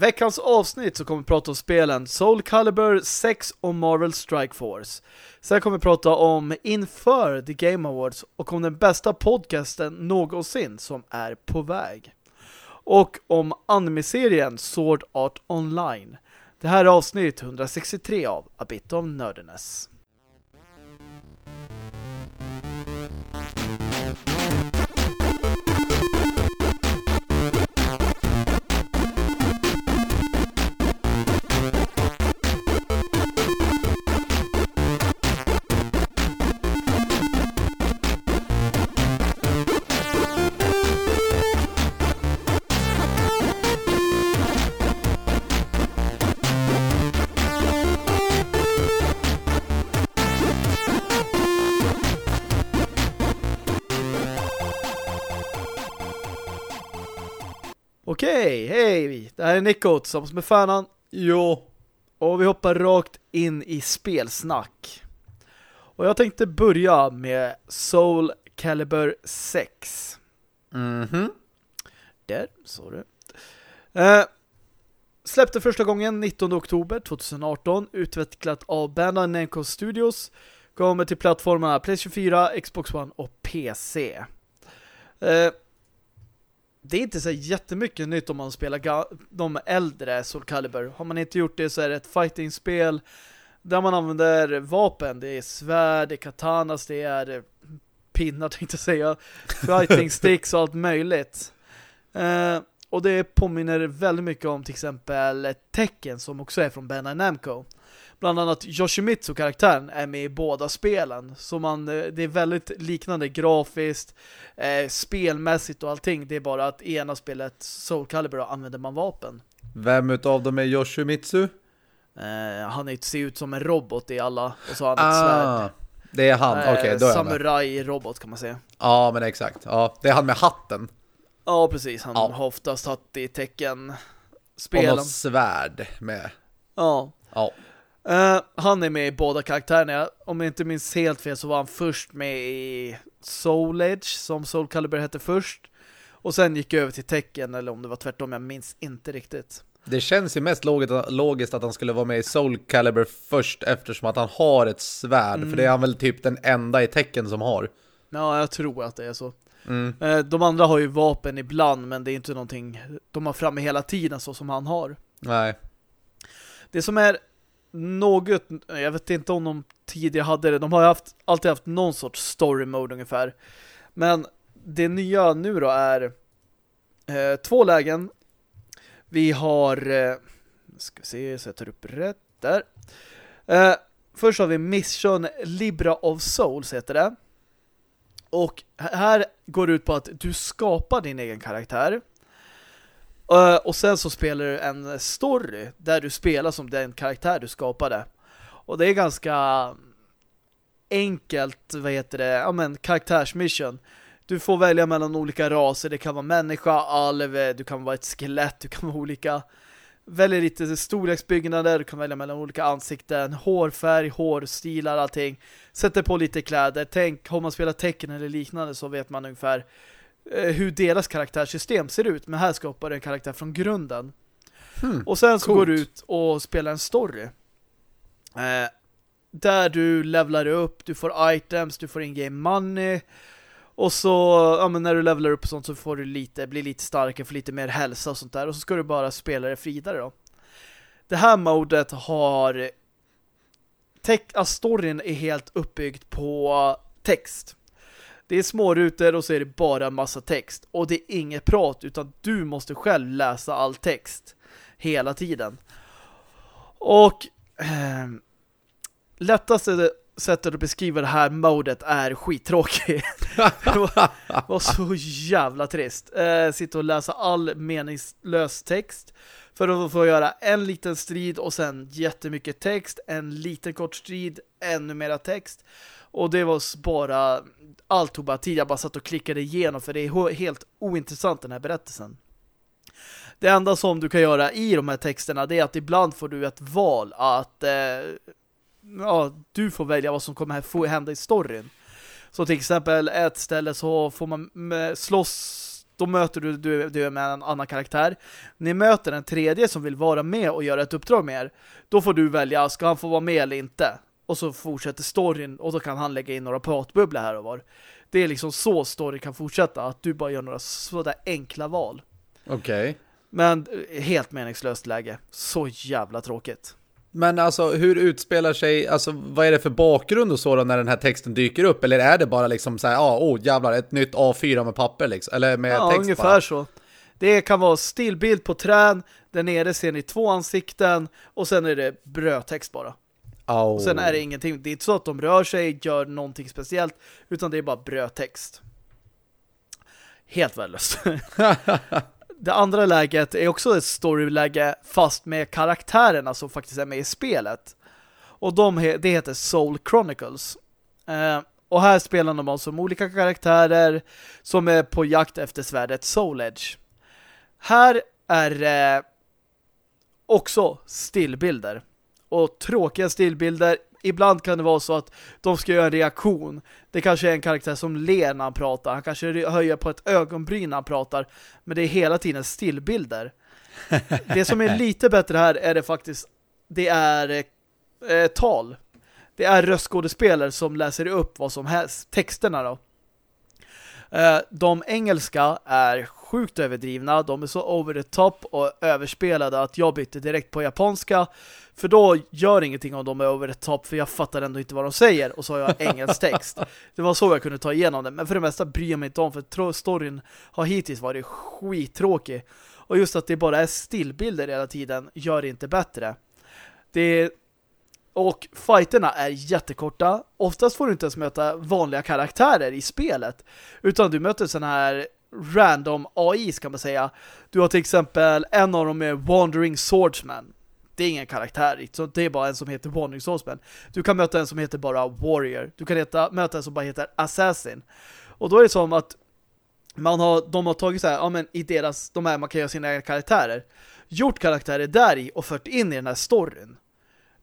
veckans avsnitt så kommer vi prata om spelen Soul Calibur 6 och Marvel Strike Force. Sen kommer vi prata om inför The Game Awards och om den bästa podcasten någonsin som är på väg. Och om anime-serien Sword Art Online. Det här är avsnitt 163 av A Bit of Nerdiness. Okej, hej! Det här är Nico tillsammans med Fanan. Jo. Och vi hoppar rakt in i spelsnack. Och jag tänkte börja med Soul Calibur 6. Mhm. Där, så du. Eh, släppte första gången 19 oktober 2018, utvecklat av Bandai Namco Studios. Kommer till plattformarna PlayStation 4, Xbox One och PC. Eh, det är inte så jättemycket nytt om man spelar de äldre Soul Calibur. Har man inte gjort det så är det ett fighting-spel där man använder vapen. Det är svärd, det är katanas, det är pinnar tänkte jag säga. Fighting sticks och allt möjligt. Eh, och det påminner väldigt mycket om till exempel Tekken som också är från Bandai Namco bland annat Yoshimitsu-karaktären är med i båda spelen. Så man, eh, det är väldigt liknande grafiskt, eh, spelmässigt och allting. Det är bara att i ena spelet Soul Calibur använder man vapen. Vem utav dem är Yoshimitsu? Eh, han ser ut som en robot i alla. Och så har han ett ah, svärd. Det är han, okej. Okay, eh, Samurai-robot kan man säga. Ja, men exakt. Ja, det är han med hatten. Ja, precis. Han ja. har oftast hatt i tecken spelen. Och något svärd med. Ja. Ja. Uh, han är med i båda karaktärerna. Om jag inte minns helt fel så var han först med i Soul Edge som Soul Calibur hette först. Och sen gick jag över till Tekken eller om det var tvärtom, jag minns inte riktigt. Det känns ju mest logiskt att han skulle vara med i Soul Calibur först eftersom att han har ett svärd. Mm. För det är han väl typ den enda i Tekken som har. Ja, jag tror att det är så. Mm. Uh, de andra har ju vapen ibland men det är inte någonting de har framme hela tiden så som han har. Nej. Det som är något, jag vet inte om de tidigare hade det. De har haft, alltid haft någon sorts story mode ungefär. Men det nya nu då är eh, två lägen. Vi har eh, ska se, så jag tar upp rätt där. Eh, först har vi Mission Libra of Souls heter det. Och här går det ut på att du skapar din egen karaktär. Uh, och sen så spelar du en story där du spelar som den karaktär du skapade. Och det är ganska enkelt, vad heter det, ja men karaktärsmission. Du får välja mellan olika raser. Det kan vara människa, alv, du kan vara ett skelett, du kan vara olika väljer lite storleksbyggnader, du kan välja mellan olika ansikten, hårfärg, hårstilar, allting. Sätter på lite kläder. Tänk, har man spelat tecken eller liknande så vet man ungefär hur deras karaktärssystem ser ut. Men här skapar du en karaktär från grunden. Hmm, och sen så coolt. går du ut och spelar en story. Eh, där du levlar upp, du får items, du får in-game money. Och så, ja men när du levlar upp och sånt så får du lite, blir lite starkare, får lite mer hälsa och sånt där. Och så ska du bara spela det vidare då. Det här modet har... Tech, alltså storyn är helt uppbyggd på text. Det är små rutor och så är det bara massa text. Och det är inget prat utan du måste själv läsa all text hela tiden. Och eh, lättaste sättet att beskriva det här modet är skittråkigt. det var, var, så jävla trist. Eh, sitta och läsa all meningslös text för att få göra en liten strid och sen jättemycket text, en liten kort strid, ännu mera text. Och det var bara allt tog bara tid. Jag bara satt och klickade igenom för det är helt ointressant den här berättelsen. Det enda som du kan göra i de här texterna det är att ibland får du ett val att eh, ja, du får välja vad som kommer hända i storyn. Så till exempel ett ställe så får man slåss då möter du, du, du är med en annan karaktär. Ni möter en tredje som vill vara med och göra ett uppdrag med er. Då får du välja, ska han få vara med eller inte? Och så fortsätter storyn och då kan han lägga in några pratbubblor här och var. Det är liksom så story kan fortsätta, att du bara gör några sådär enkla val. Okej. Okay. Men eh, helt meningslöst läge. Så jävla tråkigt. Men alltså, hur utspelar sig, alltså vad är det för bakgrund och så då när den här texten dyker upp? Eller är det bara liksom så här, ja, oh jävlar, ett nytt A4 med papper liksom, eller med ja, text ungefär bara? så. Det kan vara stillbild på trän, där nere ser ni två ansikten och sen är det brödtext bara. Oh. Och sen är det ingenting, det är inte så att de rör sig, gör någonting speciellt, utan det är bara brödtext. Helt värdelöst. det andra läget är också ett storyläge fast med karaktärerna som faktiskt är med i spelet. Och de, det heter Soul Chronicles. Eh, och här spelar de alltså olika karaktärer som är på jakt efter svärdet Soul Edge. Här är eh, också stillbilder. Och tråkiga stillbilder ibland kan det vara så att de ska göra en reaktion. Det kanske är en karaktär som ler när han pratar. Han kanske höjer på ett ögonbryn när han pratar. Men det är hela tiden stillbilder. det som är lite bättre här är det faktiskt det är eh, tal. Det är röstskådespelare som läser upp vad som helst, texterna då. Eh, de engelska är sjukt överdrivna. De är så over the top och överspelade att jag bytte direkt på japanska. För då gör ingenting om de är over the top för jag fattar ändå inte vad de säger. Och så har jag engelsk text. Det var så jag kunde ta igenom det. Men för det mesta bryr jag mig inte om för storyn har hittills varit skittråkig. Och just att det bara är stillbilder hela tiden gör det inte bättre. Det och fighterna är jättekorta. Oftast får du inte ens möta vanliga karaktärer i spelet. Utan du möter sådana här random AI ska man säga. Du har till exempel en av dem är Wandering Swordsman. Det är ingen karaktär, så det är bara en som heter Wandering Swordsman. Du kan möta en som heter bara Warrior. Du kan heta, möta en som bara heter Assassin. Och då är det som att man har, de har tagit så här, ja men i deras, de här man kan göra sina egna karaktärer. Gjort karaktärer där i och fört in i den här storyn.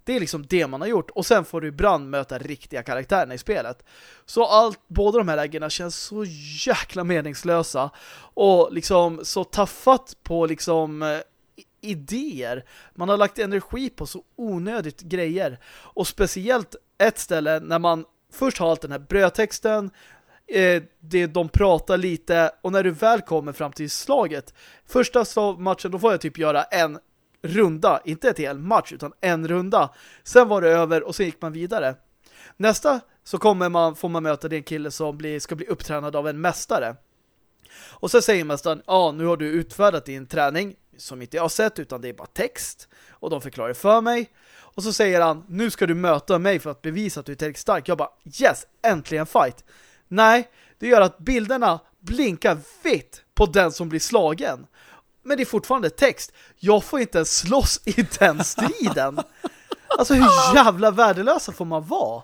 Det är liksom det man har gjort. Och sen får du ibland möta riktiga karaktärerna i spelet. Så allt, båda de här lägena känns så jäkla meningslösa. Och liksom så taffat på liksom eh, idéer. Man har lagt energi på så onödigt grejer. Och speciellt ett ställe när man först har allt den här brödtexten, eh, det, de pratar lite och när du väl kommer fram till slaget första matchen då får jag typ göra en runda, inte ett hel match utan en runda. Sen var det över och sen gick man vidare. Nästa så kommer man, får man möta den kille som blir, ska bli upptränad av en mästare. Och så säger mästaren, ja nu har du utfärdat din träning som inte jag har sett utan det är bara text. Och de förklarar för mig. Och så säger han, nu ska du möta mig för att bevisa att du är tillräckligt stark. Jag bara, yes, äntligen fight. Nej, det gör att bilderna blinkar vitt på den som blir slagen men det är fortfarande text. Jag får inte ens slåss i den striden. Alltså hur jävla värdelösa får man vara?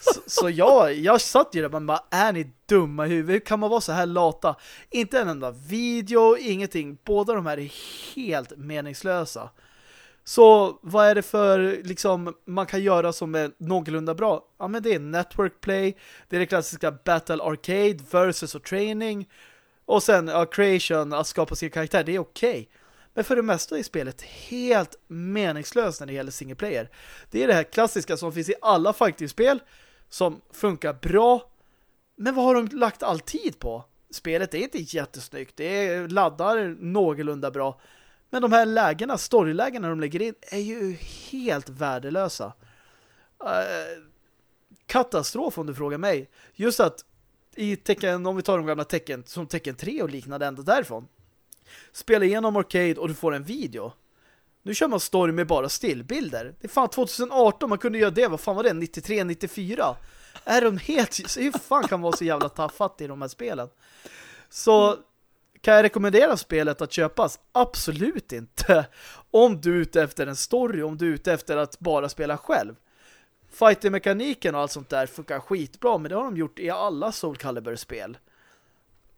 Så, så jag, jag satt ju där och bara, är ni dumma i huvudet? Hur kan man vara så här lata? Inte en enda video, ingenting. Båda de här är helt meningslösa. Så vad är det för liksom man kan göra som är någorlunda bra? Ja men det är network play, det är det klassiska battle arcade versus och training och sen ja, creation, att skapa sin karaktär, det är okej. Okay. Men för det mesta är spelet helt meningslöst när det gäller single player. Det är det här klassiska som finns i alla fighting-spel som funkar bra. Men vad har de lagt all tid på? Spelet är inte jättesnyggt. Det laddar någorlunda bra. Men de här lägena, storylägena de lägger in är ju helt värdelösa. Uh, katastrof om du frågar mig. Just att i tecken, om vi tar de gamla tecken som tecken 3 och liknande ända därifrån. Spela igenom Arcade och du får en video. Nu kör man story med bara stillbilder. Det är fan 2018 man kunde göra det. Vad fan var det? 93, 94. Är de helt... Hur fan kan man vara så jävla taffat i de här spelen? Så kan jag rekommendera spelet att köpas? Absolut inte. Om du är ute efter en story, om du är ute efter att bara spela själv fighter-mekaniken och allt sånt där funkar skitbra, men det har de gjort i alla Soul Calibur-spel.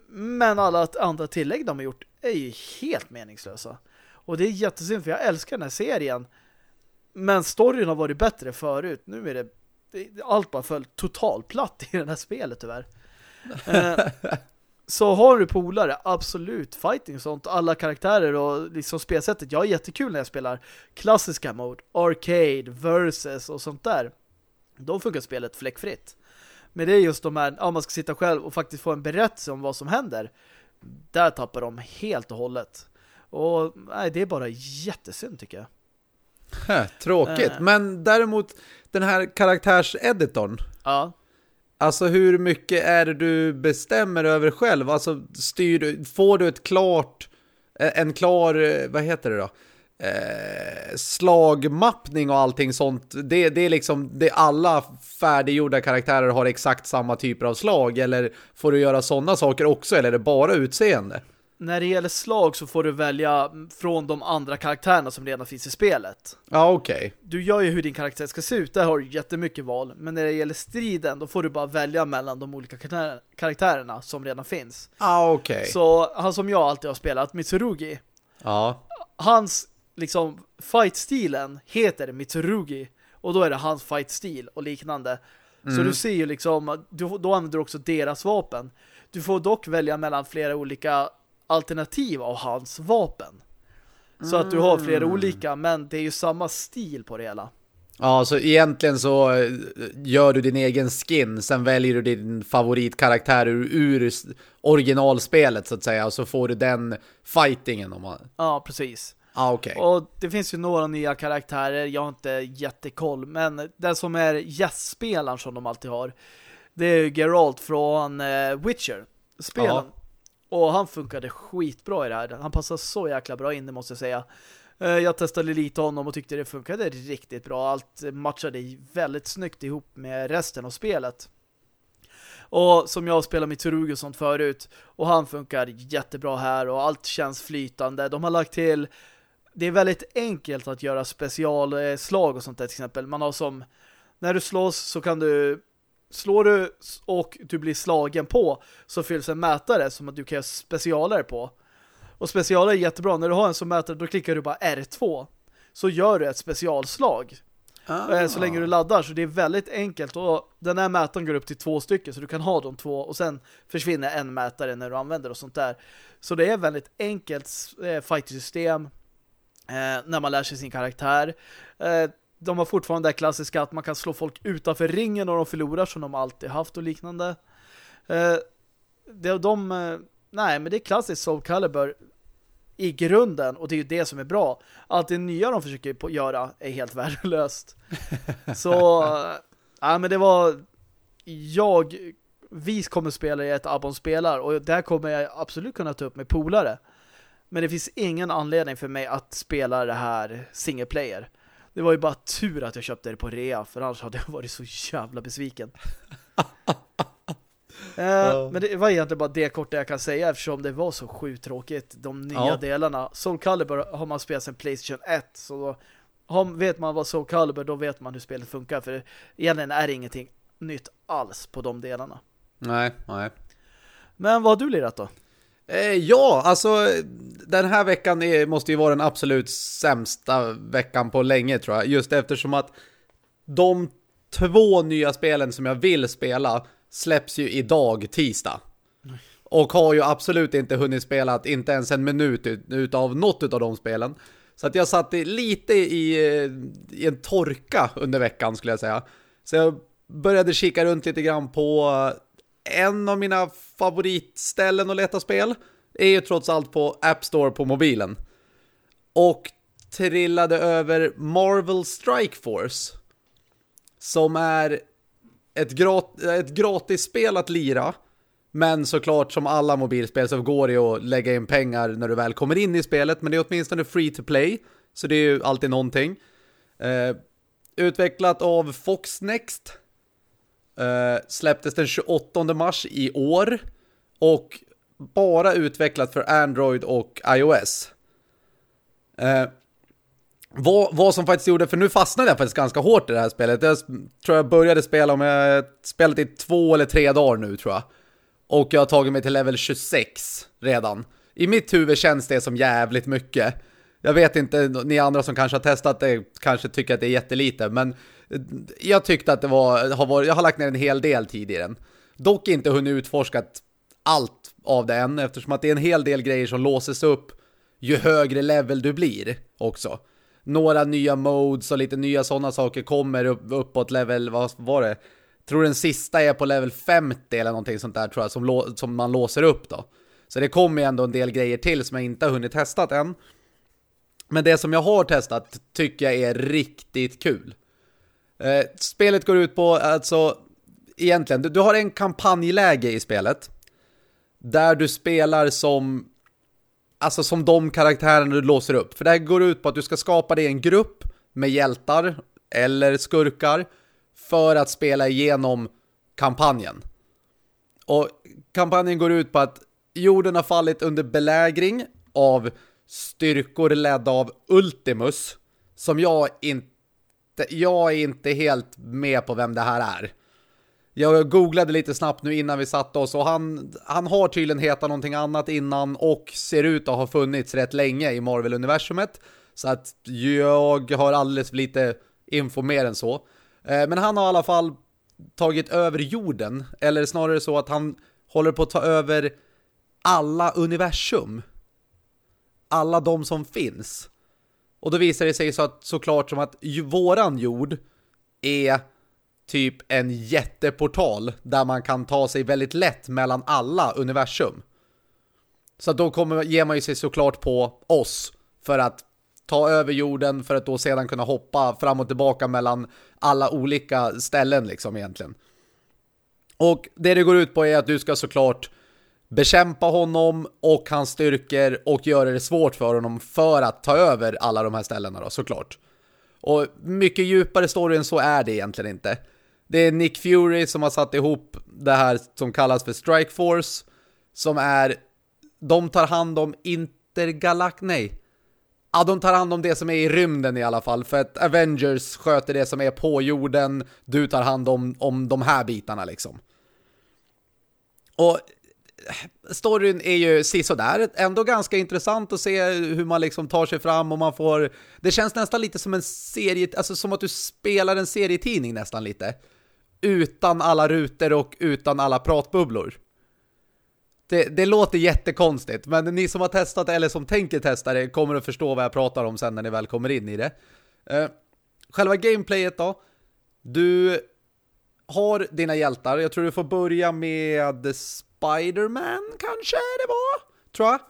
Men alla andra tillägg de har gjort är ju helt meningslösa. Och det är jättesynd för jag älskar den här serien. Men storyn har varit bättre förut. Nu är det, allt bara föll totalplatt i det här spelet tyvärr. eh, Så har du polare, absolut, fighting och sånt, alla karaktärer och liksom spelsättet. Jag är jättekul när jag spelar klassiska mode, arcade, versus och sånt där. Då funkar spelet fläckfritt. Men det är just de här, ja man ska sitta själv och faktiskt få en berättelse om vad som händer. Där tappar de helt och hållet. Och nej, det är bara jättesynd tycker jag. Hä, tråkigt. Äh. Men däremot den här karaktärseditorn. Ja. Alltså hur mycket är det du bestämmer över själv? Alltså styr du, får du ett klart, en klar, vad heter det då? Eh, slagmappning och allting sånt. Det, det är liksom, det alla färdiggjorda karaktärer har exakt samma typer av slag. Eller får du göra sådana saker också? Eller är det bara utseende? när det gäller slag så får du välja från de andra karaktärerna som redan finns i spelet. Ja, okej. Okay. Du gör ju hur din karaktär ska se ut, där har du jättemycket val. Men när det gäller striden, då får du bara välja mellan de olika karaktärerna som redan finns. Ja, okej. Okay. Så han som jag alltid har spelat, Mitsurugi. Ja. Hans, liksom, fight-stilen heter Mitsurugi. Och då är det hans fight-stil och liknande. Mm. Så du ser ju liksom, du, då använder du också deras vapen. Du får dock välja mellan flera olika alternativ av hans vapen. Så att du har flera mm. olika, men det är ju samma stil på det hela. Ja, så egentligen så eh, gör du din egen skin, sen väljer du din favoritkaraktär ur, ur originalspelet så att säga, och så får du den fightingen. Om man... Ja, precis. Ah, okay. Och det finns ju några nya karaktärer, jag har inte jättekoll, men den som är gästspelaren som de alltid har, det är ju Geralt från uh, Witcher. Spelen. Och han funkade skitbra i det här. Han passade så jäkla bra in, det måste jag säga. Eh, jag testade lite honom och tyckte det funkade riktigt bra. Allt matchade väldigt snyggt ihop med resten av spelet. Och som jag spelar med Tsurugi och sånt förut. Och han funkar jättebra här och allt känns flytande. De har lagt till... Det är väldigt enkelt att göra specialslag och sånt där till exempel. Man har som... När du slåss så kan du slår du och du blir slagen på så fylls en mätare som att du kan göra specialer på. Och specialer är jättebra. När du har en som mätare då klickar du bara R2. Så gör du ett specialslag. Ah. Så länge du laddar. Så det är väldigt enkelt. Och den här mätaren går upp till två stycken. Så du kan ha de två. Och sen försvinner en mätare när du använder och sånt där. Så det är väldigt enkelt eh, fighter-system. Eh, när man lär sig sin karaktär. Eh, de har fortfarande det klassiska att man kan slå folk utanför ringen och de förlorar som de alltid haft och liknande. Eh, det, de, eh, nej, men det är klassiskt Soul Calibur i grunden och det är ju det som är bra. Allt det nya de försöker på göra är helt värdelöst. Så, eh, ja men det var jag vi kommer spela i ett Abon spelar och där kommer jag absolut kunna ta upp med polare. Men det finns ingen anledning för mig att spela det här single player. Det var ju bara tur att jag köpte det på rea för annars hade jag varit så jävla besviken. eh, men det var egentligen bara det korta jag kan säga eftersom det var så sjukt tråkigt. De nya ja. delarna. Soul Calibur har man spelat sedan Playstation 1 så då vet man vad Soul Calibur då vet man hur spelet funkar för egentligen är det ingenting nytt alls på de delarna. Nej, nej. Men vad har du lirat då? Eh, ja, alltså den här veckan är, måste ju vara den absolut sämsta veckan på länge tror jag. Just eftersom att de två nya spelen som jag vill spela släpps ju idag, tisdag. Och har ju absolut inte hunnit spela inte ens en minut utav något av de spelen. Så att jag satt lite i, eh, i en torka under veckan skulle jag säga. Så jag började kika runt lite grann på en av mina favoritställen att leta spel är ju trots allt på App Store på mobilen. Och trillade över Marvel Strike Force som är ett, grat ett gratis spel att lira men såklart som alla mobilspel så går det att lägga in pengar när du väl kommer in i spelet men det är åtminstone free to play så det är ju alltid någonting. Eh, utvecklat av Fox Next Uh, släpptes den 28 mars i år och bara utvecklat för Android och iOS. Uh, vad, vad som faktiskt gjorde, för nu fastnade jag faktiskt ganska hårt i det här spelet. Jag tror jag började spela om jag spelat i två eller tre dagar nu tror jag. Och jag har tagit mig till level 26 redan. I mitt huvud känns det som jävligt mycket. Jag vet inte, ni andra som kanske har testat det kanske tycker att det är jättelite, men eh, jag tyckte att det var, har varit, jag har lagt ner en hel del tid i den. Dock inte hunnit utforskat allt av det än eftersom att det är en hel del grejer som låses upp ju högre level du blir också. Några nya modes och lite nya sådana saker kommer upp, uppåt level, vad var det? tror den sista är på level 50 eller någonting sånt där tror jag som, som man låser upp då. Så det kommer ju ändå en del grejer till som jag inte har hunnit testat än. Men det som jag har testat tycker jag är riktigt kul. Eh, spelet går ut på, alltså egentligen, du, du har en kampanjläge i spelet. Där du spelar som alltså som de karaktärerna du låser upp. För det här går ut på att du ska skapa dig en grupp med hjältar eller skurkar för att spela igenom kampanjen. Och kampanjen går ut på att jorden har fallit under belägring av styrkor ledda av Ultimus som jag inte jag är inte helt med på vem det här är. Jag googlade lite snabbt nu innan vi satte oss och han, han har tydligen hetat någonting annat innan och ser ut att ha funnits rätt länge i Marvel-universumet. Så att jag har alldeles för lite info mer än så. Eh, men han har i alla fall tagit över jorden. Eller snarare så att han håller på att ta över alla universum. Alla de som finns. Och då visar det sig så att, såklart som att våran jord är typ en jätteportal där man kan ta sig väldigt lätt mellan alla universum. Så då kommer, ger man ju sig såklart på oss för att ta över jorden för att då sedan kunna hoppa fram och tillbaka mellan alla olika ställen liksom egentligen. Och det det går ut på är att du ska såklart bekämpa honom och hans styrkor och göra det svårt för honom för att ta över alla de här ställena då, såklart. Och mycket djupare story än så är det egentligen inte. Det är Nick Fury som har satt ihop det här som kallas för Strike Force som är de tar hand om intergalak nej Ja, de tar hand om det som är i rymden i alla fall. För att Avengers sköter det som är på jorden. Du tar hand om, om de här bitarna liksom. Och storyn är ju sisådär. Ändå ganska intressant att se hur man liksom tar sig fram och man får... Det känns nästan lite som en serie... Alltså som att du spelar en serietidning nästan lite. Utan alla rutor och utan alla pratbubblor. Det, det, låter jättekonstigt, men ni som har testat eller som tänker testa det kommer att förstå vad jag pratar om sen när ni väl kommer in i det. Uh, själva gameplayet då. Du har dina hjältar. Jag tror du får börja med Spiderman kanske det var, tror jag.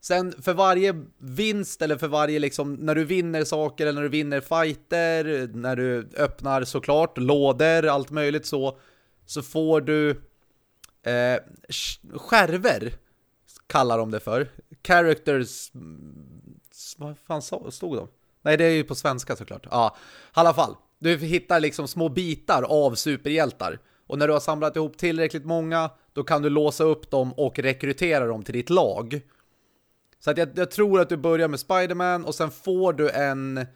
Sen för varje vinst eller för varje liksom, när du vinner saker eller när du vinner fighter, när du öppnar såklart lådor, allt möjligt så, så får du Eh, skärver kallar de det för. Characters... Mm, vad fan stod de? Nej, det är ju på svenska såklart. Ja, i alla fall. Du hittar liksom små bitar av superhjältar. Och när du har samlat ihop tillräckligt många, då kan du låsa upp dem och rekrytera dem till ditt lag. Så att jag, jag tror att du börjar med Spiderman och sen får du en,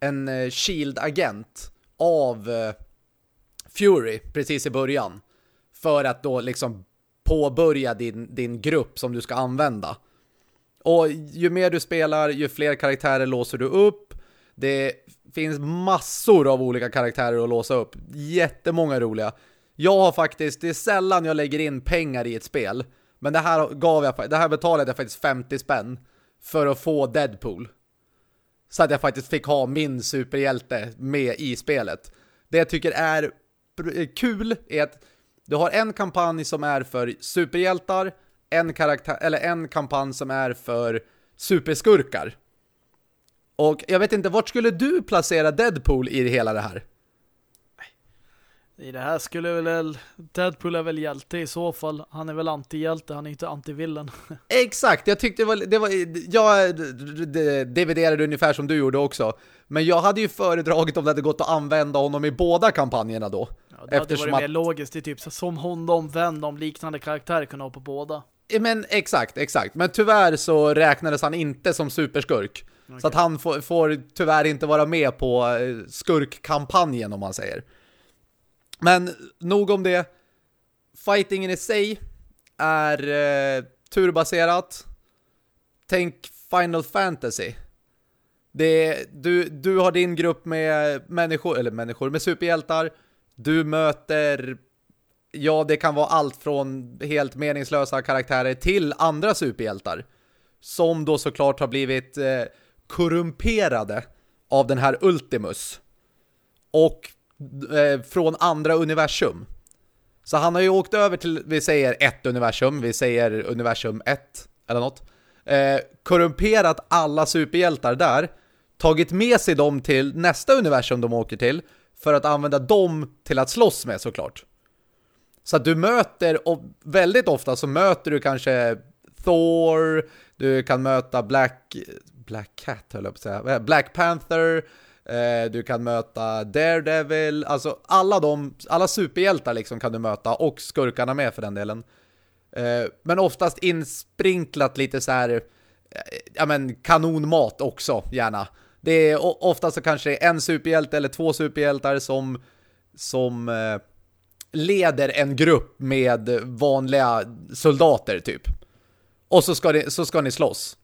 en eh, Shield-agent av eh, Fury precis i början för att då liksom påbörja din, din grupp som du ska använda. Och ju mer du spelar, ju fler karaktärer låser du upp. Det finns massor av olika karaktärer att låsa upp. Jättemånga roliga. Jag har faktiskt, det är sällan jag lägger in pengar i ett spel. Men det här gav jag, det här betalade jag faktiskt 50 spänn för att få Deadpool. Så att jag faktiskt fick ha min superhjälte med i spelet. Det jag tycker är kul är att du har en kampanj som är för superhjältar, en, karaktär, eller en kampanj som är för superskurkar. Och jag vet inte, vart skulle du placera Deadpool i hela det här? I det här skulle väl Deadpool är väl hjälte i så fall. Han är väl antihjälte, han är inte antivillen. Exakt, jag tyckte det var, det var jag dividerade ungefär som du gjorde också. Men jag hade ju föredragit om det hade gått att använda honom i båda kampanjerna då. Ja, det Eftersom hade varit att... mer logiskt, det är typ som Honom, Venom, liknande karaktärer kunde ha på båda. Men exakt, exakt. Men tyvärr så räknades han inte som superskurk. Okay. Så att han får, får tyvärr inte vara med på eh, skurkkampanjen om man säger. Men nog om det. Fightingen i sig är eh, turbaserat. Tänk Final Fantasy. Det, du, du har din grupp med människor, eller människor, med superhjältar. Du möter Ja, det kan vara allt från helt meningslösa karaktärer till andra superhjältar. Som då såklart har blivit eh, korrumperade av den här Ultimus. Och eh, från andra universum. Så han har ju åkt över till, vi säger ett universum, vi säger universum 1 eller något. Eh, korrumperat alla superhjältar där. Tagit med sig dem till nästa universum de åker till. För att använda dem till att slåss med såklart. Så att du möter, och väldigt ofta så möter du kanske Thor, du kan möta Black, Black Cat höll jag på att säga, Black Panther, eh, du kan möta Daredevil, alltså alla de, alla superhjältar liksom kan du möta och skurkarna med för den delen. Eh, men oftast insprinklat lite så här, eh, ja men kanonmat också gärna. Det är ofta så kanske en superhjälte eller två superhjältar som som eh, leder en grupp med vanliga soldater typ. Och så ska, ni, så ska ni slåss.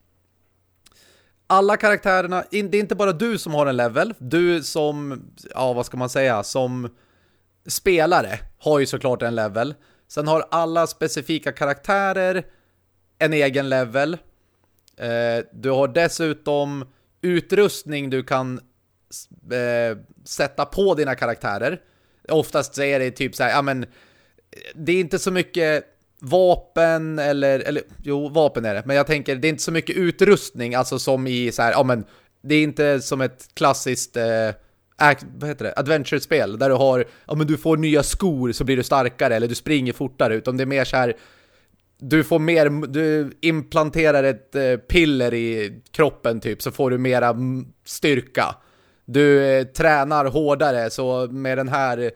Alla karaktärerna, det är inte bara du som har en level. Du som, ja vad ska man säga, som spelare har ju såklart en level. Sen har alla specifika karaktärer en egen level. Eh, du har dessutom utrustning du kan eh, sätta på dina karaktärer. Oftast säger det typ så här, ja men eh, det är inte så mycket vapen eller, eller jo, vapen är det. Men jag tänker, det är inte så mycket utrustning, alltså som i så här, ja men det är inte som ett klassiskt eh, vad heter det? adventure-spel där du har, ja men du får nya skor så blir du starkare eller du springer fortare, utan det är mer så här du får mer, du implanterar ett eh, piller i kroppen typ så får du mera styrka. Du eh, tränar hårdare så med den här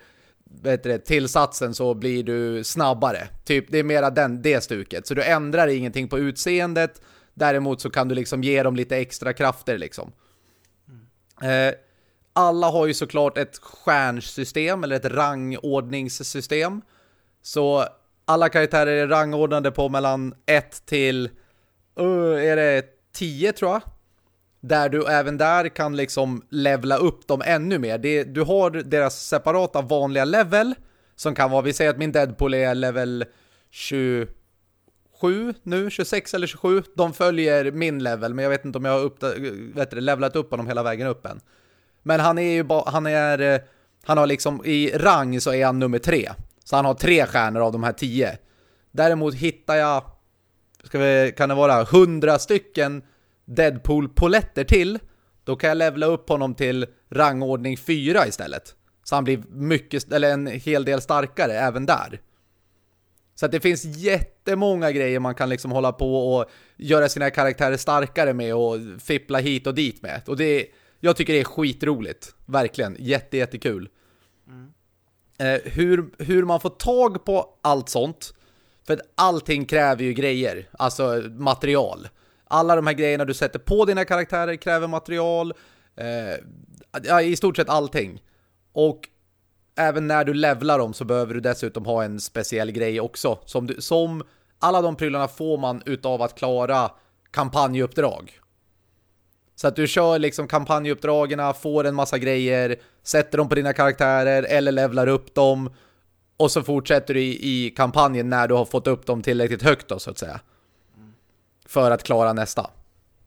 vet det, tillsatsen så blir du snabbare. Typ det är mera den, det stuket. Så du ändrar ingenting på utseendet. Däremot så kan du liksom ge dem lite extra krafter liksom. Mm. Eh, alla har ju såklart ett stjärnsystem eller ett rangordningssystem. Så alla karaktärer är rangordnade på mellan 1 till uh, är det 10 tror jag. Där du även där kan liksom levla upp dem ännu mer. Det, du har deras separata vanliga level som kan vara, vi säger att min Deadpool är level 27 nu, 26 eller 27. De följer min level, men jag vet inte om jag har upp, vet du, levlat upp honom hela vägen upp än. Men han är ju bara, han är, eh, han har liksom, i rang så är han nummer tre. Så han har tre stjärnor av de här tio. Däremot hittar jag, ska vi, kan det vara, hundra stycken Deadpool-poletter till, då kan jag levla upp honom till rangordning 4 istället. Så han blir mycket, eller en hel del starkare även där. Så att det finns jättemånga grejer man kan liksom hålla på och göra sina karaktärer starkare med och fippla hit och dit med. Och det är, jag tycker det är skitroligt. Verkligen. Jätte, jättekul. Mm. Eh, hur, hur man får tag på allt sånt. För att allting kräver ju grejer. Alltså material. Alla de här grejerna du sätter på dina karaktärer kräver material. Eh, i stort sett allting. Och även när du levlar dem så behöver du dessutom ha en speciell grej också. Som, du, som alla de prylarna får man utav att klara kampanjuppdrag. Så att du kör liksom kampanjuppdragen, får en massa grejer, sätter dem på dina karaktärer eller levlar upp dem. Och så fortsätter du i, i kampanjen när du har fått upp dem tillräckligt högt då, så att säga för att klara nästa.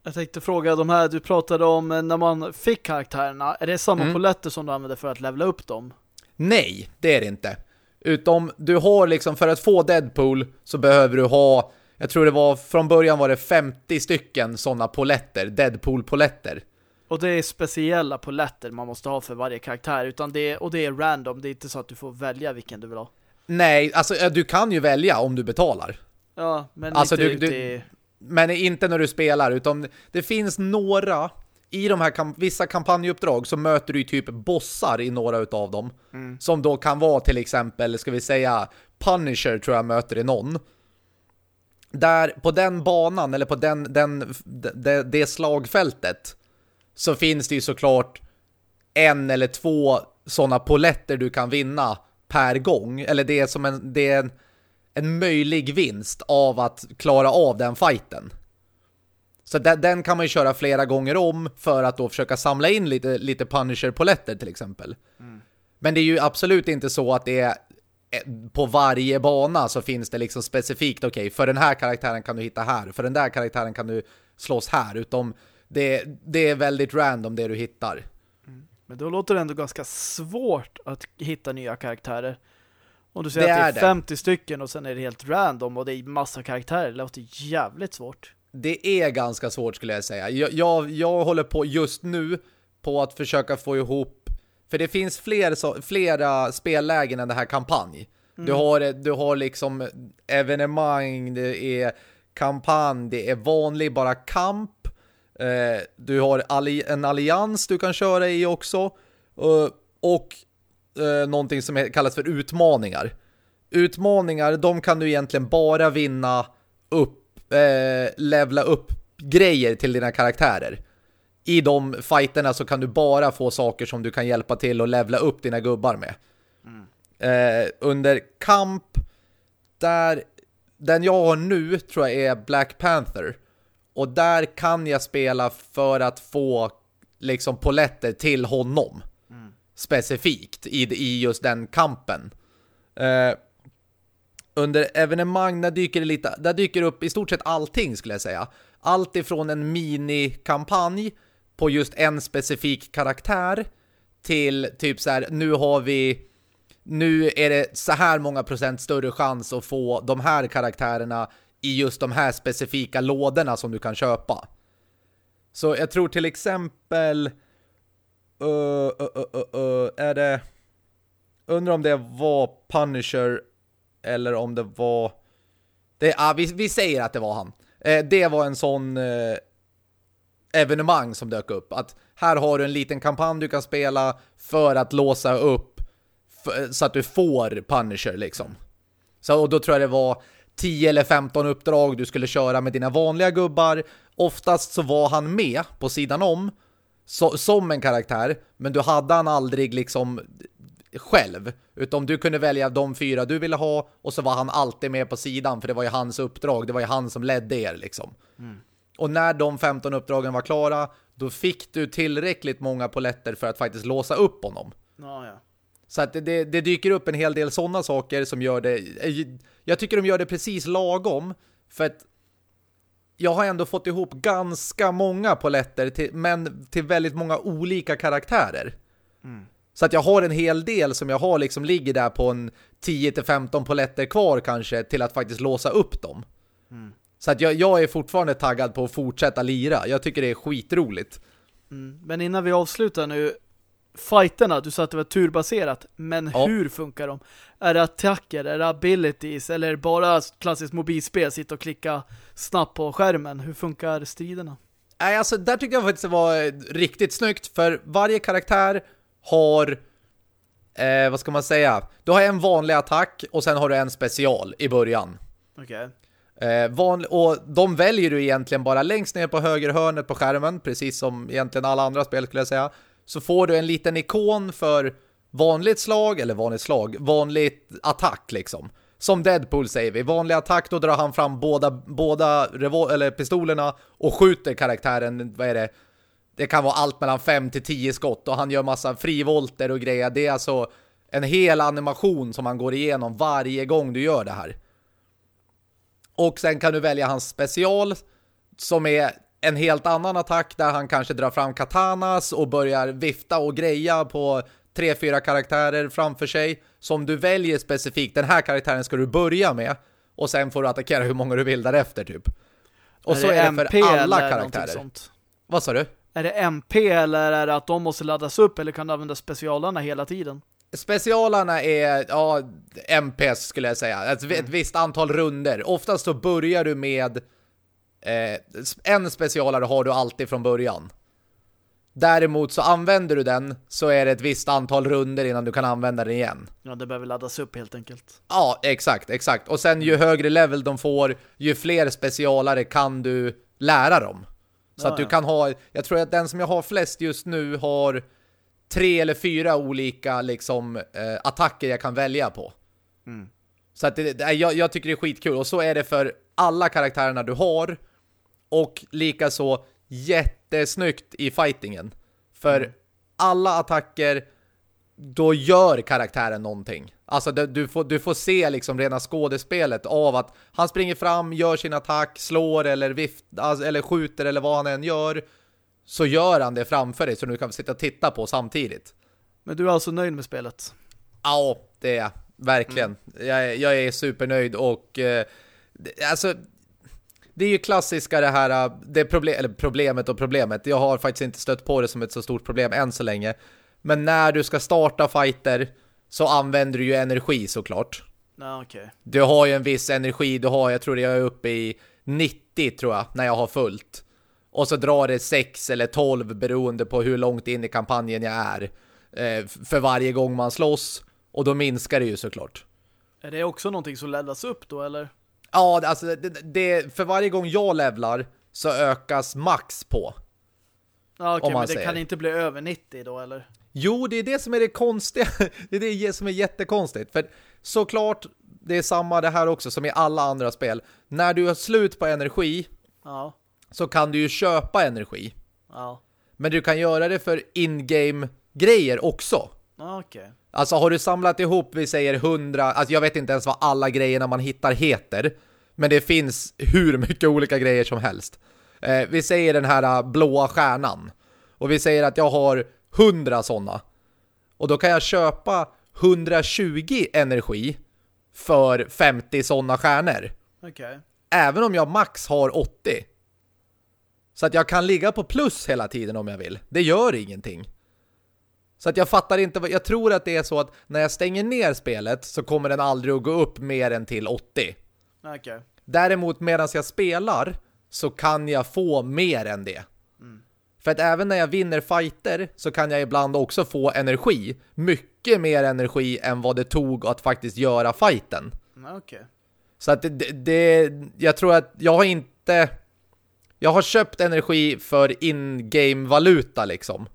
Jag tänkte fråga, de här du pratade om eh, när man fick karaktärerna, är det samma mm. poletter som du använder för att levla upp dem? Nej, det är det inte. Utom du har liksom, för att få Deadpool så behöver du ha, jag tror det var, från början var det 50 stycken sådana poletter, Deadpool-poletter. Och det är speciella poletter man måste ha för varje karaktär, utan det är, och det är random, det är inte så att du får välja vilken du vill ha. Nej, alltså du kan ju välja om du betalar. Ja, men alltså, inte du, du, men inte när du spelar, utan det finns några i de här kam vissa kampanjuppdrag så möter du typ bossar i några utav dem. Mm. Som då kan vara till exempel, ska vi säga, Punisher tror jag möter i någon. Där på den banan, eller på den, den, det, det slagfältet, så finns det ju såklart en eller två sådana poletter du kan vinna per gång. Eller det är som en, det är en en möjlig vinst av att klara av den fighten. Så den, den kan man ju köra flera gånger om för att då försöka samla in lite, lite Punisher-poletter till exempel. Mm. Men det är ju absolut inte så att det är eh, på varje bana så finns det liksom specifikt, okej, okay, för den här karaktären kan du hitta här, för den där karaktären kan du slåss här, utom det, det är väldigt random det du hittar. Mm. Men då låter det ändå ganska svårt att hitta nya karaktärer. Om du säger det att det är 50 det. stycken och sen är det helt random och det är massa karaktärer, det låter jävligt svårt. Det är ganska svårt skulle jag säga. Jag, jag, jag håller på just nu på att försöka få ihop för det finns fler, så, flera spellägen än det här kampanj. Mm. Du, har, du har liksom evenemang, det är kampanj, det är vanlig bara kamp. Eh, du har alli en allians du kan köra i också. Uh, och eh, någonting som kallas för utmaningar. Utmaningar, de kan du egentligen bara vinna upp, eh, levla upp grejer till dina karaktärer. I de fighterna så kan du bara få saker som du kan hjälpa till och levla upp dina gubbar med. Mm. Eh, under kamp, där den jag har nu tror jag är Black Panther. Och där kan jag spela för att få liksom poletter till honom specifikt i, i just den kampen. Eh, under evenemang där dyker det lite, där dyker upp i stort sett allting skulle jag säga. Allt ifrån en minikampanj på just en specifik karaktär till typ så här, nu har vi nu är det så här många procent större chans att få de här karaktärerna i just de här specifika lådorna som du kan köpa. Så jag tror till exempel uh, uh, uh, är det... Undrar om det var Punisher eller om det var... Det, ah, vi, vi säger att det var han. Eh, det var en sån eh, evenemang som dök upp. Att här har du en liten kampanj du kan spela för att låsa upp så att du får Punisher liksom. Så och då tror jag det var 10 eller 15 uppdrag du skulle köra med dina vanliga gubbar. Oftast så var han med på sidan om so som en karaktär, men du hade han aldrig liksom själv. Utom du kunde välja de fyra du ville ha och så var han alltid med på sidan för det var ju hans uppdrag, det var ju han som ledde er liksom. Mm. Och när de 15 uppdragen var klara, då fick du tillräckligt många poletter för att faktiskt låsa upp honom. Ja, ja. Så att det, det, det dyker upp en hel del sådana saker som gör det... Jag tycker de gör det precis lagom för att jag har ändå fått ihop ganska många poletter till, men till väldigt många olika karaktärer. Mm. Så att jag har en hel del som jag har liksom ligger där på en 10-15 poletter kvar kanske till att faktiskt låsa upp dem. Mm. Så att jag, jag, är fortfarande taggad på att fortsätta lira. Jag tycker det är skitroligt. Mm. Men innan vi avslutar nu, fighterna, du sa att det var turbaserat, men ja. hur funkar de? Är det attacker, är det abilities eller bara klassiskt mobilspel, sitta och klicka snabbt på skärmen? Hur funkar striderna? Nej, alltså där tycker jag faktiskt det var riktigt snyggt för varje karaktär har eh, vad ska man säga? Du har en vanlig attack och sen har du en special i början. Okej. Okay. Eh, och de väljer du egentligen bara längst ner på höger hörnet på skärmen, precis som egentligen alla andra spel skulle jag säga så får du en liten ikon för vanligt slag, eller vanligt slag, vanligt attack liksom. Som Deadpool säger vi, vanlig attack då drar han fram båda, båda eller pistolerna och skjuter karaktären, vad är det? Det kan vara allt mellan 5 till 10 skott och han gör massa frivolter och grejer. Det är alltså en hel animation som han går igenom varje gång du gör det här. Och sen kan du välja hans special som är en helt annan attack där han kanske drar fram katanas och börjar vifta och greja på tre, fyra karaktärer framför sig som du väljer specifikt. Den här karaktären ska du börja med och sen får du attackera hur många du vill därefter typ. Och är så det är det för alla karaktärer. Vad sa du? Är det MP eller är det att de måste laddas upp eller kan du använda specialarna hela tiden? Specialarna är ja, MPs skulle jag säga. Ett, mm. ett visst antal runder. Oftast så börjar du med Eh, en specialare har du alltid från början. Däremot så använder du den så är det ett visst antal runder innan du kan använda den igen. Ja, det behöver laddas upp helt enkelt. Ja, exakt, exakt. Och sen ju högre level de får, ju fler specialare kan du lära dem. Så ja, att du ja. kan ha, jag tror att den som jag har flest just nu har tre eller fyra olika liksom eh, attacker jag kan välja på. Mm. Så att det, jag, jag tycker det är skitkul. Och så är det för alla karaktärerna du har och likaså jättesnyggt i fightingen. För mm. alla attacker då gör karaktären någonting. Alltså du, får, du får se liksom rena skådespelet av att han springer fram, gör sin attack, slår eller, vift, alltså, eller skjuter eller vad han än gör. Så gör han det framför dig så du kan sitta och titta på samtidigt. Men du är alltså nöjd med spelet? Ja, det är jag. Verkligen. Mm. Jag, jag, är supernöjd och eh, alltså det är ju klassiska det här det problem, problemet och problemet. Jag har faktiskt inte stött på det som ett så stort problem än så länge. Men när du ska starta fighter så använder du ju energi såklart. Ja, okay. Du har ju en viss energi, du har, jag tror jag är uppe i 90 tror jag, när jag har fullt. Och så drar det 6 eller 12 beroende på hur långt in i kampanjen jag är. Eh, för varje gång man slåss. Och då minskar det ju såklart. Är det också någonting som laddas upp då, eller? Ja, alltså det, det, för varje gång jag levlar så ökas max på. Ja, okej, okay, men det säger. kan inte bli över 90 då, eller? Jo, det är det som är det konstiga. Det är det som är jättekonstigt. För såklart, det är samma det här också som i alla andra spel. När du har slut på energi ja. så kan du ju köpa energi. Ja. Men du kan göra det för in-game grejer också. Okay. Alltså har du samlat ihop, vi säger hundra, alltså jag vet inte ens vad alla grejerna man hittar heter. Men det finns hur mycket olika grejer som helst. Eh, vi säger den här äh, blåa stjärnan. Och vi säger att jag har hundra sådana. Och då kan jag köpa 120 energi för 50 sådana stjärnor. Okay. Även om jag max har 80. Så att jag kan ligga på plus hela tiden om jag vill. Det gör ingenting. Så att jag fattar inte, jag tror att det är så att när jag stänger ner spelet så kommer den aldrig att gå upp mer än till 80. Okay. Däremot medan jag spelar så kan jag få mer än det. Mm. För att även när jag vinner fighter så kan jag ibland också få energi. Mycket mer energi än vad det tog att faktiskt göra fighten. Okay. Så att det, det, jag tror att jag har inte... Jag har köpt energi för in-game valuta liksom.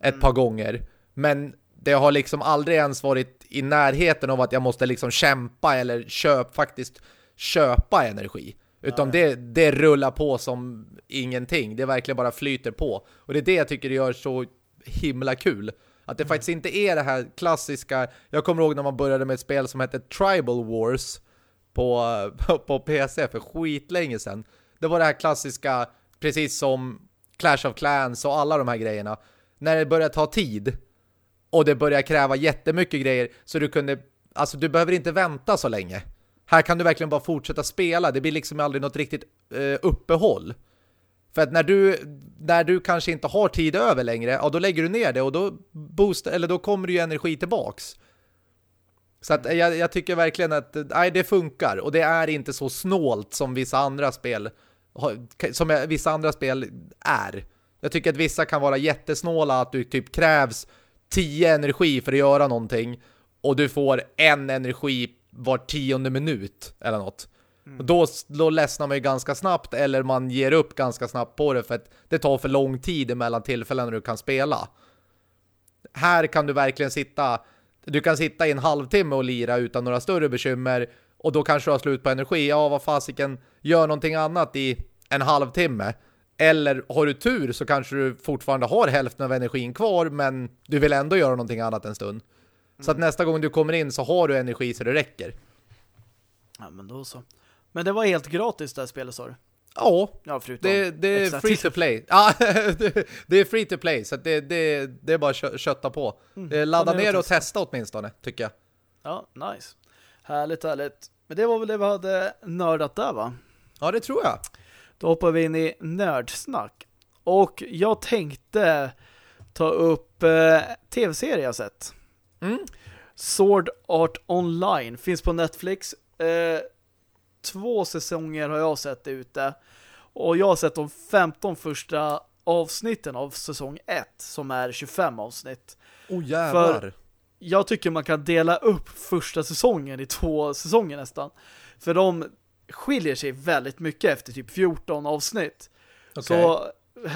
Ett mm. par gånger. Men det har liksom aldrig ens varit i närheten av att jag måste liksom kämpa eller köp, faktiskt köpa energi. Utan. Det, det rullar på som ingenting. Det verkligen bara flyter på. Och det är det jag tycker det gör så himla kul. Att det mm. faktiskt inte är det här klassiska... Jag kommer ihåg när man började med ett spel som hette Tribal Wars på, på PC för skitlänge sedan. Det var det här klassiska, precis som Clash of Clans och alla de här grejerna. När det börjar ta tid och det börjar kräva jättemycket grejer så du kunde, alltså du behöver inte vänta så länge. Här kan du verkligen bara fortsätta spela. Det blir liksom aldrig något riktigt eh, uppehåll. För att när du, när du kanske inte har tid över längre, ja då lägger du ner det och då boost, eller då kommer det ju energi tillbaks. Så att jag, jag tycker verkligen att nej, det funkar. Och det är inte så snålt som vissa andra spel som vissa andra spel är. Jag tycker att vissa kan vara jättesnåla att du typ krävs 10 energi för att göra någonting och du får en energi var tionde minut eller något. Mm. Då, då ledsnar man ju ganska snabbt eller man ger upp ganska snabbt på det för att det tar för lång tid mellan tillfällen när du kan spela. Här kan du verkligen sitta du kan sitta i en halvtimme och lira utan några större bekymmer och då kanske du har slut på energi. Ja, vad fasiken, gör någonting annat i en halvtimme. Eller har du tur så kanske du fortfarande har hälften av energin kvar men du vill ändå göra någonting annat en stund. Så att nästa gång du kommer in så har du energi så det räcker. Ja, men då så. Men det var helt gratis det här spelet, sa du? Ja, ja det, det är free to play. Ja, det, är free to play, så det, det, det är bara att kötta på. Mm. Ladda ner och testa åtminstone, tycker jag. Ja, nice. Härligt, härligt. Men det var väl det vi hade nördat där, va? Ja, det tror jag. Då hoppar vi in i nördsnack. Och jag tänkte ta upp eh, tv-serier jag sett. Mm. Sword Art Online finns på Netflix. Eh, två säsonger har jag sett ute. Och jag har sett de 15 första avsnitten av säsong 1 som är 25 avsnitt. Oh jävlar. För jag tycker man kan dela upp första säsongen i två säsonger nästan. För de skiljer sig väldigt mycket efter typ 14 avsnitt. Okay. Så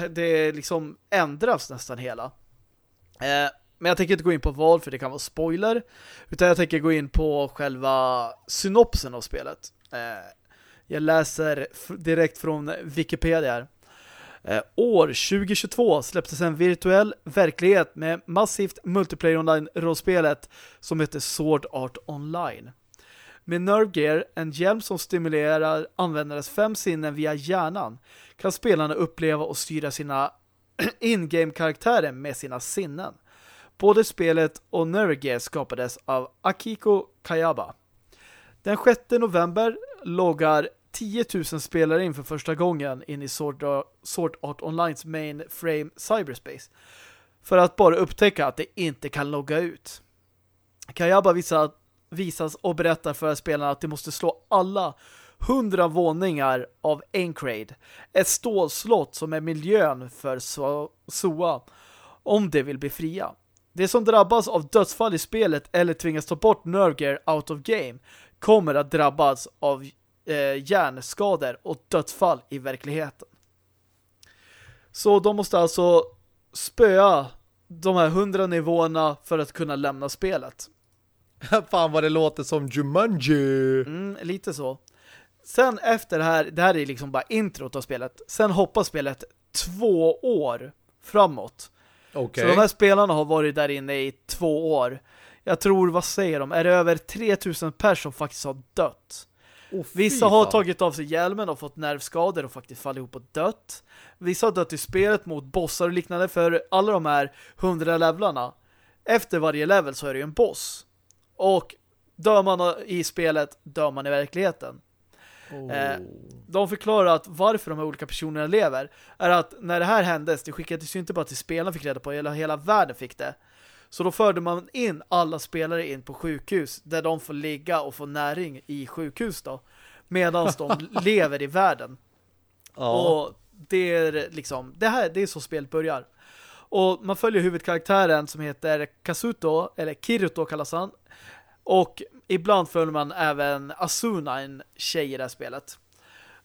det liksom ändras nästan hela. Eh, men jag tänker inte gå in på vad för det kan vara spoiler. Utan jag tänker gå in på själva synopsen av spelet. Eh, jag läser direkt från Wikipedia. Eh, år 2022 släpptes en virtuell verklighet med massivt multiplayer online-rollspelet som heter Sword Art Online. Med Nerve Gear, en hjälm som stimulerar användares fem sinnen via hjärnan, kan spelarna uppleva och styra sina in-game-karaktärer med sina sinnen. Både spelet och Nerve Gear skapades av Akiko Kayaba. Den 6 november loggar 10 000 spelare in för första gången in i Sword Art Onlines mainframe cyberspace för att bara upptäcka att det inte kan logga ut. Kayaba visar, visas och berättar för spelarna att de måste slå alla hundra våningar av Encrade, ett stålslott som är miljön för SOA, om de vill bli fria. De som drabbas av dödsfall i spelet eller tvingas ta bort Nergear out of game kommer att drabbas av eh, hjärnskador och dödsfall i verkligheten. Så de måste alltså spöa de här hundra nivåerna för att kunna lämna spelet. Fan vad det låter som Jumanji. Mm, lite så. Sen efter det här, det här är liksom bara introt av spelet. Sen hoppar spelet två år framåt. Okay. Så de här spelarna har varit där inne i två år. Jag tror, vad säger de? Är det över 3000 personer som faktiskt har dött? Oh, Vissa har tagit av sig hjälmen och fått nervskador och faktiskt fallit ihop och dött. Vissa har dött i spelet mot bossar och liknande för alla de här hundra levlarna. Efter varje level så är det ju en boss. Och dör man i spelet, dör man i verkligheten. Oh. Eh, de förklarar att varför de här olika personerna lever är att när det här händes, det skickades ju inte bara till spelarna fick reda på, hela, hela världen fick det. Så då förde man in alla spelare in på sjukhus där de får ligga och få näring i sjukhus då. Medan de lever i världen. Ja. Och det är liksom, det här det är så spelet börjar. Och man följer huvudkaraktären som heter Kazuto, eller Kiruto kallas han. Och ibland följer man även Asuna, en tjej i det här spelet.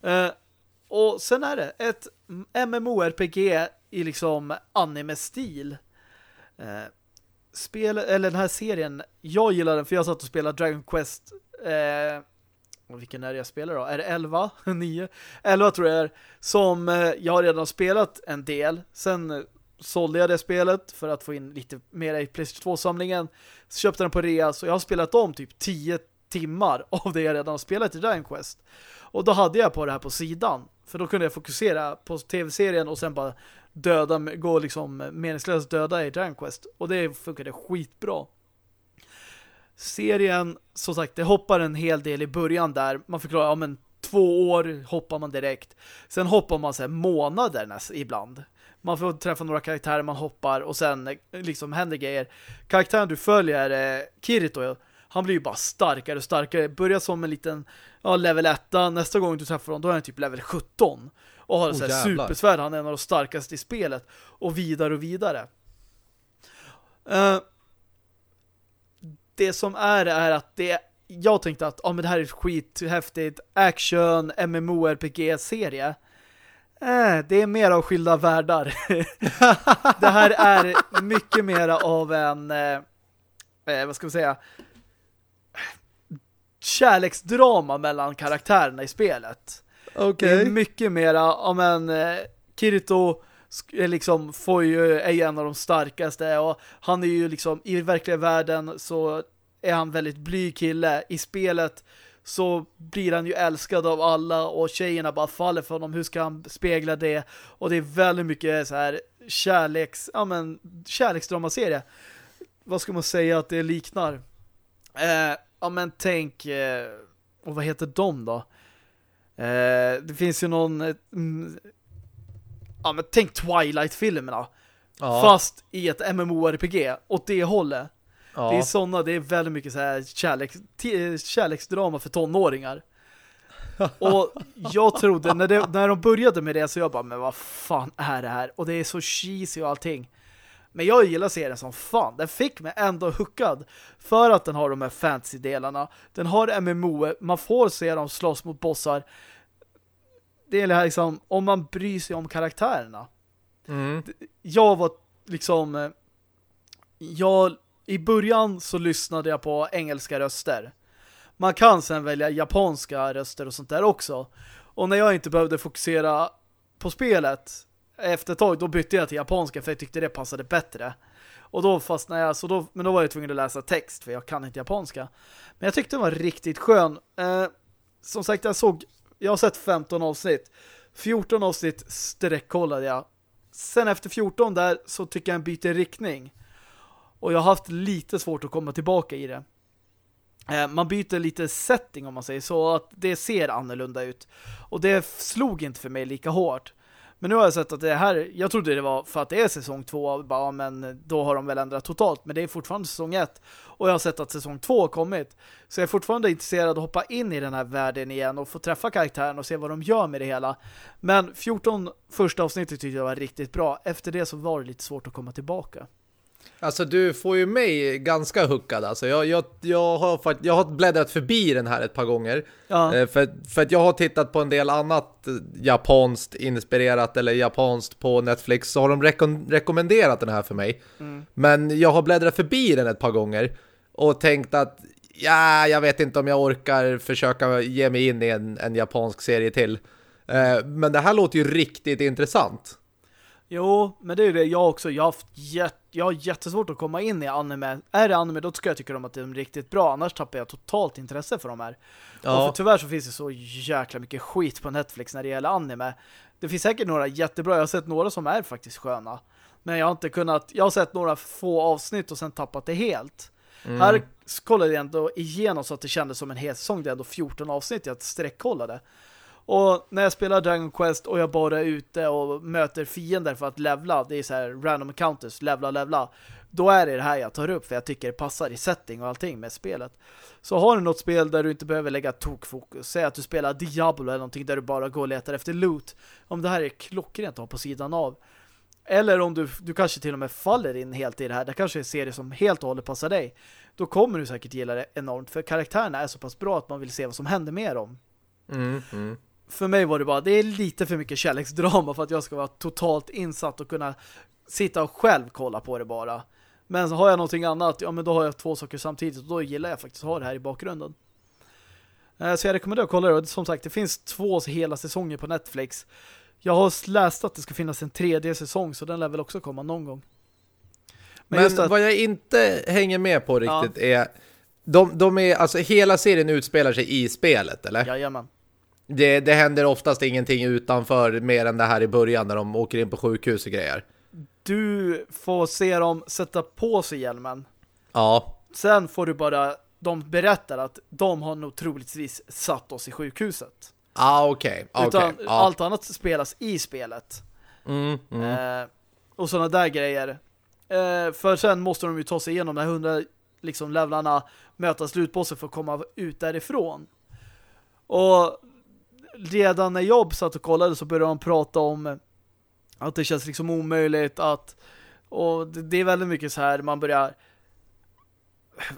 Uh, och sen är det ett MMORPG i liksom anime-stil. Uh, spel, eller den här serien, jag gillar den för jag satt och spelade Dragon Quest eh, vilken är det jag spelar då? Är det 11? 9? 11 tror jag är som eh, jag har redan spelat en del. Sen sålde jag det spelet för att få in lite mer i PlayStation 2-samlingen. Så köpte den på rea så jag har spelat om typ 10 timmar av det jag redan har spelat i Dragon Quest. Och då hade jag på det här på sidan. För då kunde jag fokusera på tv-serien och sen bara döda, gå liksom meningslöst döda i Dragon Quest. Och det funkade skitbra. Serien, som sagt, det hoppar en hel del i början där. Man förklarar, ja men två år hoppar man direkt. Sen hoppar man så månader ibland. Man får träffa några karaktärer man hoppar och sen liksom händer grejer. Karaktären du följer eh, Kirito. Han blir ju bara starkare och starkare. Börjar som en liten ja, level 1. Nästa gång du träffar honom då är han typ level 17 och har oh, så supersvärd. Han är en av de starkaste i spelet. Och vidare och vidare. Uh, det som är är att det jag tänkte att oh, men det här är skithäftigt action, MMORPG-serie. Eh, det är mer av skilda världar. det här är mycket mer av en eh, eh, vad ska vi säga kärleksdrama mellan karaktärerna i spelet. Okay. Det är mycket mera, ja men eh, Kirito är liksom får ju, är ju en av de starkaste och han är ju liksom i verkliga världen så är han väldigt blyg kille. I spelet så blir han ju älskad av alla och tjejerna bara faller för honom. Hur ska han spegla det? Och det är väldigt mycket så här kärleks, ja men kärleksdramaserie. Vad ska man säga att det liknar? Eh, ja men tänk eh, och vad heter de då? Eh, det finns ju någon... Eh, mm, ja, men tänk Twilight-filmerna. Ja. Fast i ett MMORPG åt det hållet. Ja. Det är sådana, det är väldigt mycket så här kärlek, kärleksdrama för tonåringar. och jag trodde, när, det, när de började med det så jag bara, men vad fan är det här? Och det är så cheesy och allting. Men jag gillar serien som fan. Den fick mig ändå huckad för att den har de här fantasy-delarna. Den har MMO, man får se dem slåss mot bossar. Det är liksom, om man bryr sig om karaktärerna. Mm. Jag var liksom eh, jag, i början så lyssnade jag på engelska röster. Man kan sen välja japanska röster och sånt där också. Och när jag inte behövde fokusera på spelet efter ett tag då bytte jag till japanska för jag tyckte det passade bättre. Och då fastnade jag, så då, men då var jag tvungen att läsa text för jag kan inte japanska. Men jag tyckte den var riktigt skön. Eh, som sagt, jag såg, jag har sett 15 avsnitt. 14 avsnitt sträckkollade jag. Sen efter 14 där så tycker jag en byter riktning. Och jag har haft lite svårt att komma tillbaka i det. Eh, man byter lite setting om man säger så att det ser annorlunda ut. Och det slog inte för mig lika hårt. Men nu har jag sett att det här, jag trodde det var för att det är säsong två, bara, men då har de väl ändrat totalt. Men det är fortfarande säsong ett. Och jag har sett att säsong två har kommit. Så jag är fortfarande intresserad att hoppa in i den här världen igen och få träffa karaktären och se vad de gör med det hela. Men 14 första avsnittet tyckte jag var riktigt bra. Efter det så var det lite svårt att komma tillbaka. Alltså du får ju mig ganska huckad alltså. Jag, jag, jag, har, jag har bläddrat förbi den här ett par gånger. Ja. Eh, för, för att jag har tittat på en del annat japanskt inspirerat eller japanskt på Netflix så har de rekom rekommenderat den här för mig. Mm. Men jag har bläddrat förbi den ett par gånger och tänkt att ja, jag vet inte om jag orkar försöka ge mig in i en, en japansk serie till. Eh, men det här låter ju riktigt intressant. Jo, men det är det jag också. Jag har, haft jätt, jag har jättesvårt att komma in i anime. Är det anime, då ska jag tycka om att det är riktigt bra. Annars tappar jag totalt intresse för de här. Ja. Och för tyvärr så finns det så jäkla mycket skit på Netflix när det gäller anime. Det finns säkert några jättebra. Jag har sett några som är faktiskt sköna. Men jag har inte kunnat... Jag har sett några få avsnitt och sen tappat det helt. Mm. Här kollade jag ändå igenom så att det kändes som en hel säsong. Det är ändå 14 avsnitt jag sträckkollade. Och när jag spelar Dragon Quest och jag bara är ute och möter fiender för att levla, det är så här random encounters, levla, levla, då är det det här jag tar upp för jag tycker det passar i setting och allting med spelet. Så har du något spel där du inte behöver lägga tokfokus, säg att du spelar Diablo eller någonting där du bara går och letar efter loot, om det här är klockrent att ha på sidan av. Eller om du, du kanske till och med faller in helt i det här, det kanske är en serie som helt och hållet passar dig, då kommer du säkert gilla det enormt, för karaktärerna är så pass bra att man vill se vad som händer med dem. Mm, mm för mig var det bara, det är lite för mycket kärleksdrama för att jag ska vara totalt insatt och kunna sitta och själv kolla på det bara. Men så har jag någonting annat, ja men då har jag två saker samtidigt och då gillar jag faktiskt att ha det här i bakgrunden. Eh, så jag rekommenderar att kolla det. Som sagt, det finns två hela säsonger på Netflix. Jag har läst att det ska finnas en tredje säsong så den lär väl också komma någon gång. Men, men att... vad jag inte hänger med på riktigt ja. är de, de är, alltså hela serien utspelar sig i spelet, eller? Jajamän. Det, det händer oftast ingenting utanför mer än det här i början när de åker in på sjukhus och grejer. Du får se dem sätta på sig hjälmen. Ja. Sen får du bara, de berättar att de har nog troligtvis satt oss i sjukhuset. Ah, okej. Okay. Utan okay. ah. allt annat spelas i spelet. Mm, mm. Eh, och sådana där grejer. Eh, för sen måste de ju ta sig igenom de här hundra liksom, levlarna, möta slutbossen för att komma ut därifrån. Och redan när jag satt och kollade så började de prata om att det känns liksom omöjligt att och det är väldigt mycket så här man börjar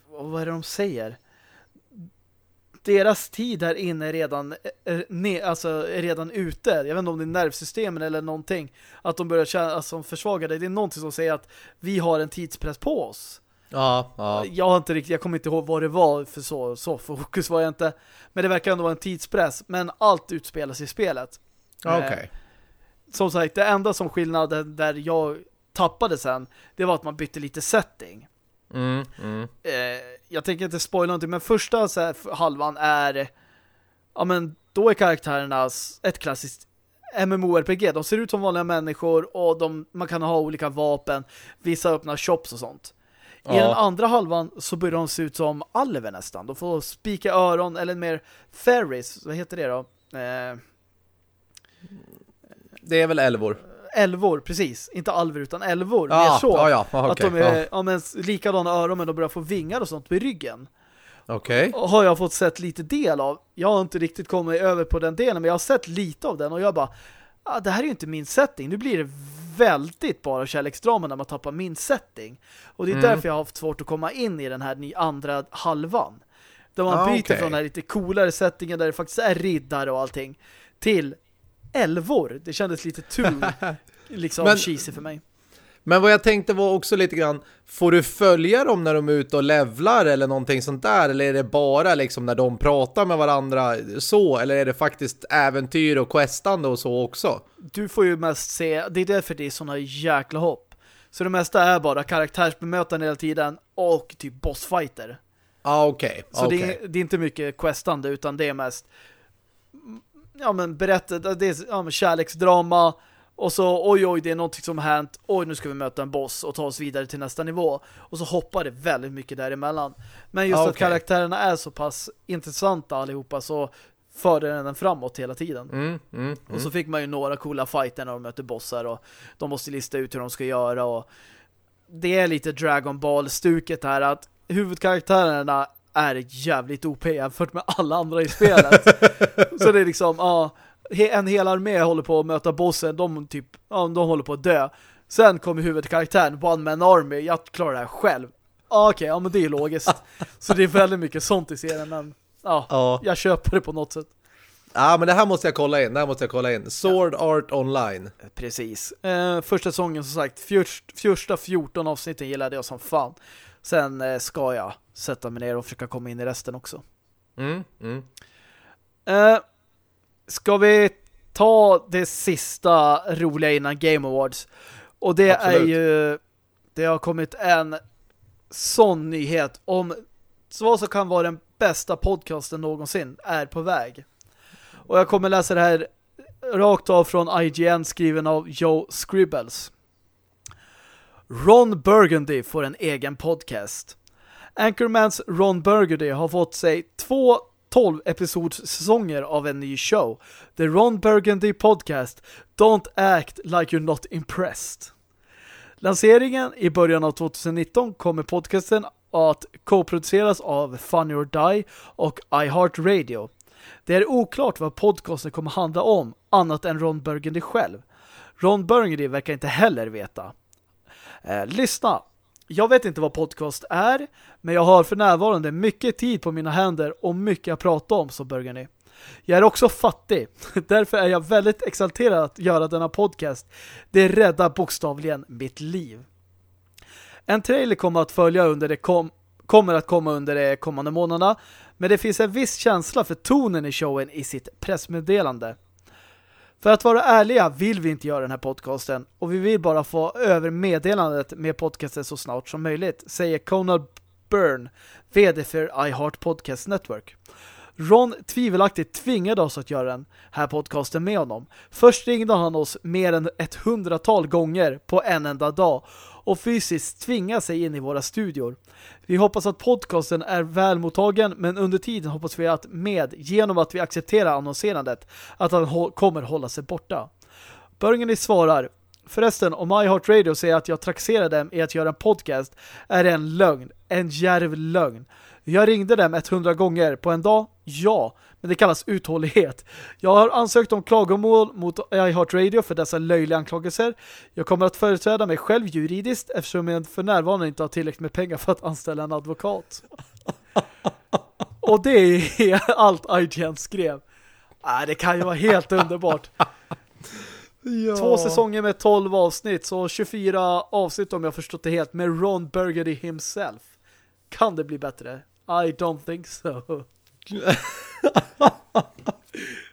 vad är det de säger? Deras tid här inne är redan ne, alltså, är redan ute. Jag vet inte om det är nervsystemen eller någonting. Att de börjar känna alltså, försvagade. Det är någonting som säger att vi har en tidspress på oss. Ja, ja. Jag har inte riktigt, jag kommer inte ihåg vad det var för så, så fokus var jag inte. Men det verkar ändå vara en tidspress. Men allt utspelas i spelet. Okej. Okay. Eh, som sagt, det enda som skillnaden där jag tappade sen, det var att man bytte lite setting. Mm, mm. Eh, jag tänker inte spoila någonting, men första så här, halvan är ja men då är karaktärerna ett klassiskt MMORPG. De ser ut som vanliga människor och de, man kan ha olika vapen, vissa öppna shops och sånt. I den andra halvan så börjar de se ut som alver nästan. De får spika öron eller mer fairies. Vad heter det då? Eh... Det är väl älvor? Älvor, precis. Inte alver utan älvor. Ja, mer så. Ja, ja. Okay. Att de är ja. Ja, men, likadana öron men de börjar få vingar och sånt på ryggen. Okej. Okay. Har jag fått sett lite del av. Jag har inte riktigt kommit över på den delen men jag har sett lite av den och jag bara ah, det här är ju inte min setting. Nu blir det väldigt bara kärleksdrama när man tappar min setting. Och det är mm. därför jag har haft svårt att komma in i den här andra halvan. Där man ah, byter okay. från den här lite coolare settingen där det faktiskt är riddare och allting till älvor. Det kändes lite too liksom Men, cheesy för mig. Men vad jag tänkte var också lite grann, får du följa dem när de är ute och levlar eller någonting sånt där? Eller är det bara liksom när de pratar med varandra så? Eller är det faktiskt äventyr och questande och så också? Du får ju mest se, det är därför det är såna jäkla hopp. Så det mesta är bara karaktärsbemötande hela tiden och typ bossfighter. Ja, ah, okej. Okay. Så okay. det, är, det är inte mycket questande utan det är mest ja men berättade, det är ja, men kärleksdrama och så, oj oj, det är någonting som har hänt. Oj, nu ska vi möta en boss och ta oss vidare till nästa nivå. Och så hoppar det väldigt mycket däremellan. Men just okay. att karaktärerna är så pass intressanta allihopa så förde den framåt hela tiden. Mm, mm, mm. Och så fick man ju några coola fighter när de möter bossar och de måste lista ut hur de ska göra och det är lite Dragon Ball-stuket här att huvudkaraktärerna är jävligt OP jämfört med alla andra i spelet. så det är liksom, ja, en hel armé håller på att möta bossen, de typ, ja, de håller på att dö. Sen kommer huvudkaraktären, One Man Army, jag klarar det här själv. Okej, okay, ja men det är logiskt. så det är väldigt mycket sånt i serien, men ja, ja. jag köper det på något sätt. Ja, men det här måste jag kolla in. Det här måste jag kolla in. Sword ja. Art Online. Precis. Eh, första säsongen som sagt, första 14 avsnitten gillade jag som fan. Sen eh, ska jag sätta mig ner och försöka komma in i resten också. Mm, mm. Eh, ska vi ta det sista roliga innan Game Awards? Och det Absolut. är ju det har kommit en sån nyhet om vad som kan vara den bästa podcasten någonsin är på väg. Och jag kommer läsa det här rakt av från IGN skriven av Joe Scribbles. Ron Burgundy får en egen podcast. Anchormans Ron Burgundy har fått sig två 12 episodssäsonger av en ny show. The Ron Burgundy Podcast Don't Act Like You're Not Impressed. Lanseringen i början av 2019 kommer podcasten att co-produceras av Funny or Die och iHeartRadio. Det är oklart vad podcasten kommer handla om annat än Ron Burgundy själv. Ron Burgundy verkar inte heller veta. Eh, lyssna! Jag vet inte vad podcast är, men jag har för närvarande mycket tid på mina händer och mycket att prata om, så Burgundy. Jag är också fattig. Därför är jag väldigt exalterad att göra denna podcast. Det räddar bokstavligen mitt liv. En trailer kommer att följa under det kom kommer att komma under de kommande månaderna, men det finns en viss känsla för tonen i showen i sitt pressmeddelande. För att vara ärliga vill vi inte göra den här podcasten och vi vill bara få över meddelandet med podcasten så snart som möjligt, säger Conal Byrne, vd för iHeart Podcast Network. Ron tvivelaktigt tvingade oss att göra den här podcasten med honom. Först ringde han oss mer än ett hundratal gånger på en enda dag och fysiskt tvinga sig in i våra studior. Vi hoppas att podcasten är välmottagen men under tiden hoppas vi att med, genom att vi accepterar annonserandet, att han kommer hålla sig borta. Burgundy svarar Förresten, om iHeartRadio säger att jag traxerar dem i att göra en podcast är det en lögn, en järv lögn. Jag ringde dem 100 gånger på en dag, ja, men det kallas uthållighet. Jag har ansökt om klagomål mot iHeartRadio för dessa löjliga anklagelser. Jag kommer att företräda mig själv juridiskt eftersom jag för närvarande inte har tillräckligt med pengar för att anställa en advokat. Och det är allt IGN skrev. Äh, det kan ju vara helt underbart. Ja. Två säsonger med 12 avsnitt, så 24 avsnitt om jag förstått det helt, med Ron Burgundy himself. Kan det bli bättre? I don't think so.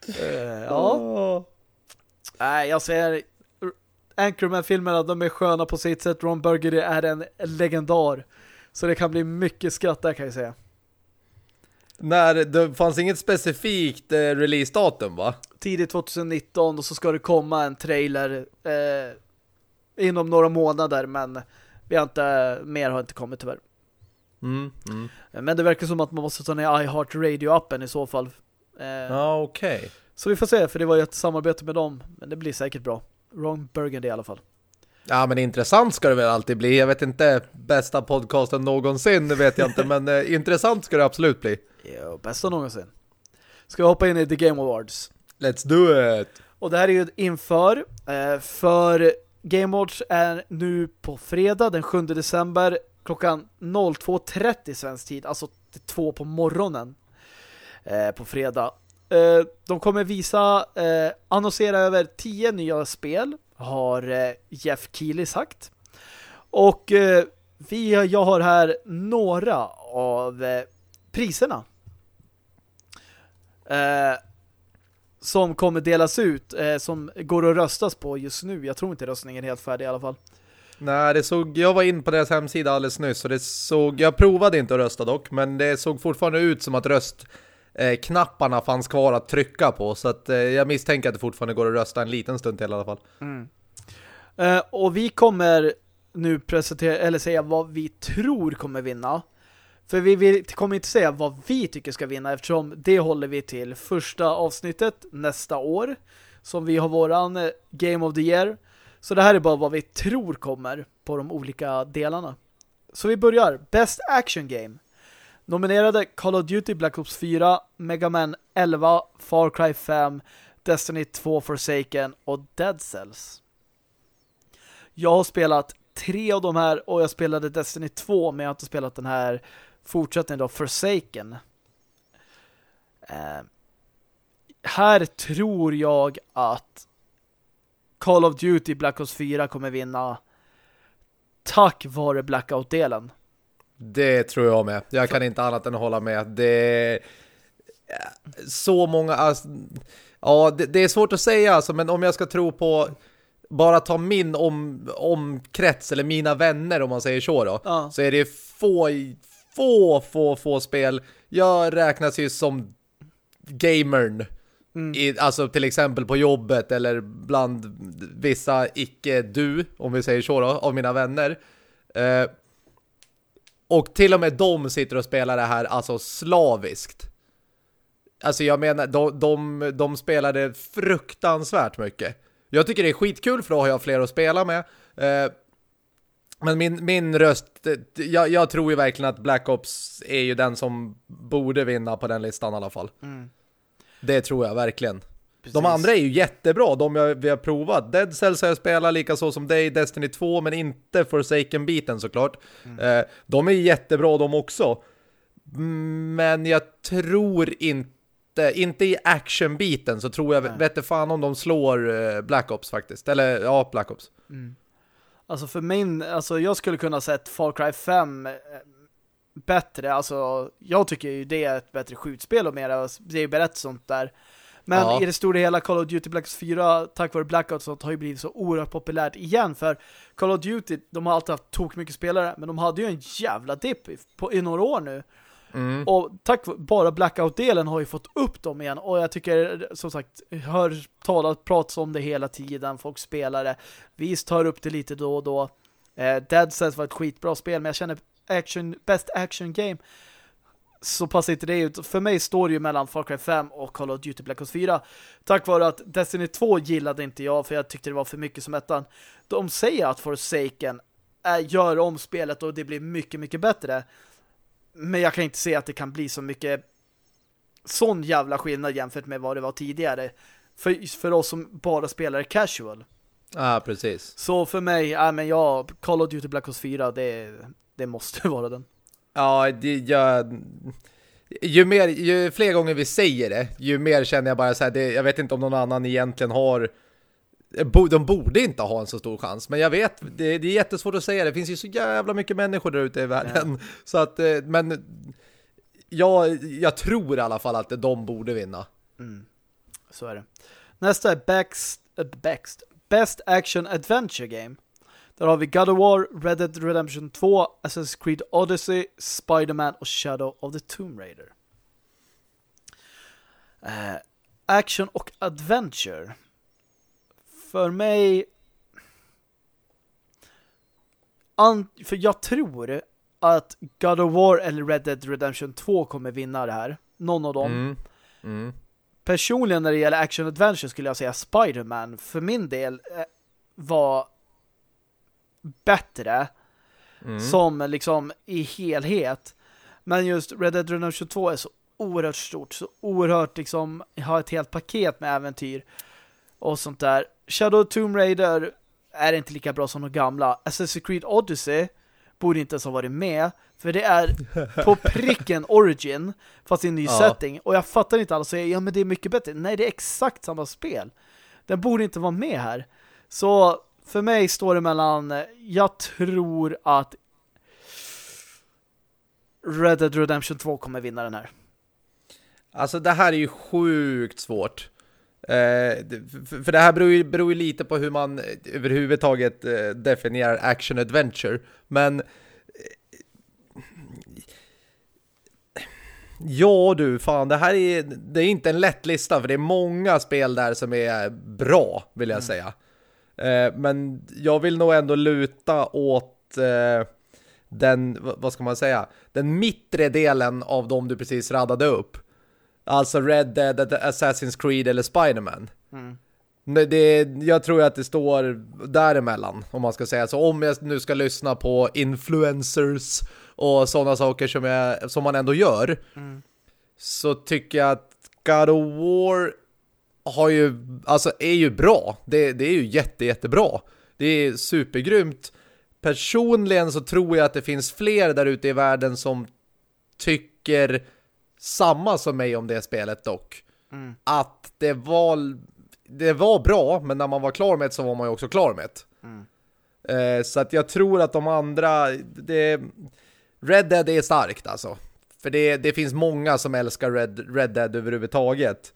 uh, ja. Nej, jag säger Anchorman-filmerna, de är sköna på sitt sätt. Ron Burgundy är en legendar. Så det kan bli mycket skratt där kan jag säga. När det fanns inget specifikt eh, releasedatum va? Tidigt 2019 och så ska det komma en trailer eh, inom några månader men vi har inte, mer har inte kommit tyvärr. Mm, mm. Men det verkar som att man måste ta ner iHeart Radio-appen i så fall. Eh, ja, okej. Okay. Så vi får se, för det var ju ett samarbete med dem. Men det blir säkert bra. Ron Burgundy i alla fall. Ja, men intressant ska det väl alltid bli. Jag vet inte, bästa podcasten någonsin vet jag inte, men eh, intressant ska det absolut bli. Jo, bästa någonsin. Ska vi hoppa in i The Game Awards? Let's do it! Och det här är ju inför, eh, för Game Awards är nu på fredag den 7 december klockan 02.30 svensk tid, alltså två på morgonen eh, på fredag. Eh, de kommer visa, eh, annonsera över tio nya spel, har eh, Jeff Keely sagt. Och eh, vi, jag har här några av eh, priserna. Eh, som kommer delas ut, eh, som går att röstas på just nu. Jag tror inte röstningen är helt färdig i alla fall. Nej, det såg, jag var in på deras hemsida alldeles nyss och det såg, jag provade inte att rösta dock, men det såg fortfarande ut som att röstknapparna eh, fanns kvar att trycka på, så att eh, jag misstänker att det fortfarande går att rösta en liten stund till i alla fall. Mm. Eh, och vi kommer nu presentera, eller säga vad vi tror kommer vinna. För vi vill, kommer inte säga vad vi tycker ska vinna eftersom det håller vi till första avsnittet nästa år som vi har våran eh, Game of the Year. Så det här är bara vad vi tror kommer på de olika delarna. Så vi börjar. Best Action Game. Nominerade Call of Duty Black Ops 4, Mega Man 11, Far Cry 5, Destiny 2 Forsaken och Dead Cells. Jag har spelat tre av de här och jag spelade Destiny 2 men jag har inte spelat den här fortsättningen då, Forsaken. Eh, här tror jag att Call of Duty Black Ops 4 kommer vinna tack vare Blackout-delen. Det tror jag med. Jag kan inte annat än hålla med. Det är så många... Alltså, ja, det, det, är svårt att säga alltså, men om jag ska tro på bara ta min om, omkrets eller mina vänner om man säger så då, ja. så är det få, få, få, få spel. Jag räknas ju som gamern. Mm. I, alltså till exempel på jobbet eller bland vissa icke-du, om vi säger så då, av mina vänner. Eh, och till och med de sitter och spelar det här alltså slaviskt. Alltså jag menar, de, de, de spelade fruktansvärt mycket. Jag tycker det är skitkul för då har jag fler att spela med. Eh, men min, min röst, jag, jag, tror ju verkligen att Black Ops är ju den som borde vinna på den listan i alla fall. Mm. Det tror jag verkligen. Precis. De andra är ju jättebra, de jag, vi har provat. Dead Cells har jag spelat lika så som dig, Destiny 2, men inte Forsaken-biten såklart. Mm. Eh, de är jättebra de också. Men jag tror inte, inte i action-biten så tror jag, vet inte fan om de slår eh, Black Ops faktiskt. Eller ja, Black Ops. Mm. Alltså för min, alltså jag skulle kunna sett Far Cry 5 eh, bättre. Alltså jag tycker ju det är ett bättre skjutspel och mera, det är ju berätt sånt där. Men ja. i det stora hela Call of Duty Black Ops 4 tack vare Blackout så har ju blivit så oerhört populärt igen för Call of Duty, de har alltid haft tok mycket spelare men de hade ju en jävla dipp i, på, i några år nu. Mm. Och tack bara Blackout-delen har ju fått upp dem igen och jag tycker som sagt hör talat prats om det hela tiden folk spelar det. Visst tar upp det lite då och då. Eh, Dead Cells var ett skitbra spel men jag känner action, best action game så passar inte det ut. För mig står det ju mellan Far Cry 5 och Call of Duty Black Ops 4. Tack vare att Destiny 2 gillade inte jag för jag tyckte det var för mycket som ettan. De säger att Forsaken är, gör om spelet och det blir mycket, mycket bättre. Men jag kan inte se att det kan bli så mycket sån jävla skillnad jämfört med vad det var tidigare. För, för oss som bara spelar casual. Ja, ah, precis. Så för mig, ja men ja, Call of Duty Black Ops 4, det, det måste vara den. Ja, det, jag, ju, mer, ju fler gånger vi säger det, ju mer känner jag bara så här, det, jag vet inte om någon annan egentligen har de borde inte ha en så stor chans, men jag vet, det, det är jättesvårt att säga. Det finns ju så jävla mycket människor där ute i världen. Ja. Så att, eh, men jag, jag tror i alla fall att de borde vinna. Mm. Så är det. Nästa är uh, Best, Best Action Adventure Game. Där har vi God of War, Red Dead Redemption 2, Assassin's Creed Odyssey, Spider-Man och Shadow of the Tomb Raider. Uh, action och Adventure. För mig... För jag tror att God of War eller Red Dead Redemption 2 kommer vinna det här. Någon av dem. Mm. Mm. Personligen när det gäller action adventure skulle jag säga Spider-Man för min del eh, var bättre mm. som liksom i helhet. Men just Red Dead Redemption 2 är så oerhört stort, så oerhört liksom har ett helt paket med äventyr och sånt där. Shadow Tomb Raider är inte lika bra som de gamla. Assassin's Creed Odyssey borde inte ens ha varit med. För det är på pricken Origin fast i en ny ja. setting. Och jag fattar inte säger, ja men det är mycket bättre. Nej, det är exakt samma spel. Den borde inte vara med här. Så för mig står det mellan eh, jag tror att Red Dead Redemption 2 kommer vinna den här. Alltså det här är ju sjukt svårt. Eh, för det här beror ju, beror ju lite på hur man överhuvudtaget eh, definierar action adventure. Men Ja du, fan det här är, det är inte en lätt lista för det är många spel där som är bra vill jag mm. säga. Eh, men jag vill nog ändå luta åt eh, den, vad ska man säga, den mittre delen av de du precis radade upp. Alltså Red Dead, Assassin's Creed eller Spiderman. Mm. Det, jag tror att det står däremellan om man ska säga så. Om jag nu ska lyssna på influencers och sådana saker som, jag, som man ändå gör mm. så tycker jag att God of War har ju, alltså är ju bra. Det, det är ju jätte, jättebra. Det är supergrymt. Personligen så tror jag att det finns fler där ute i världen som tycker samma som mig om det spelet dock. Mm. Att det var det var bra, men när man var klar med det så var man ju också klar med det. Mm. Eh, så att jag tror att de andra det, Red Dead är starkt alltså. För det, det finns många som älskar Red, Red Dead överhuvudtaget.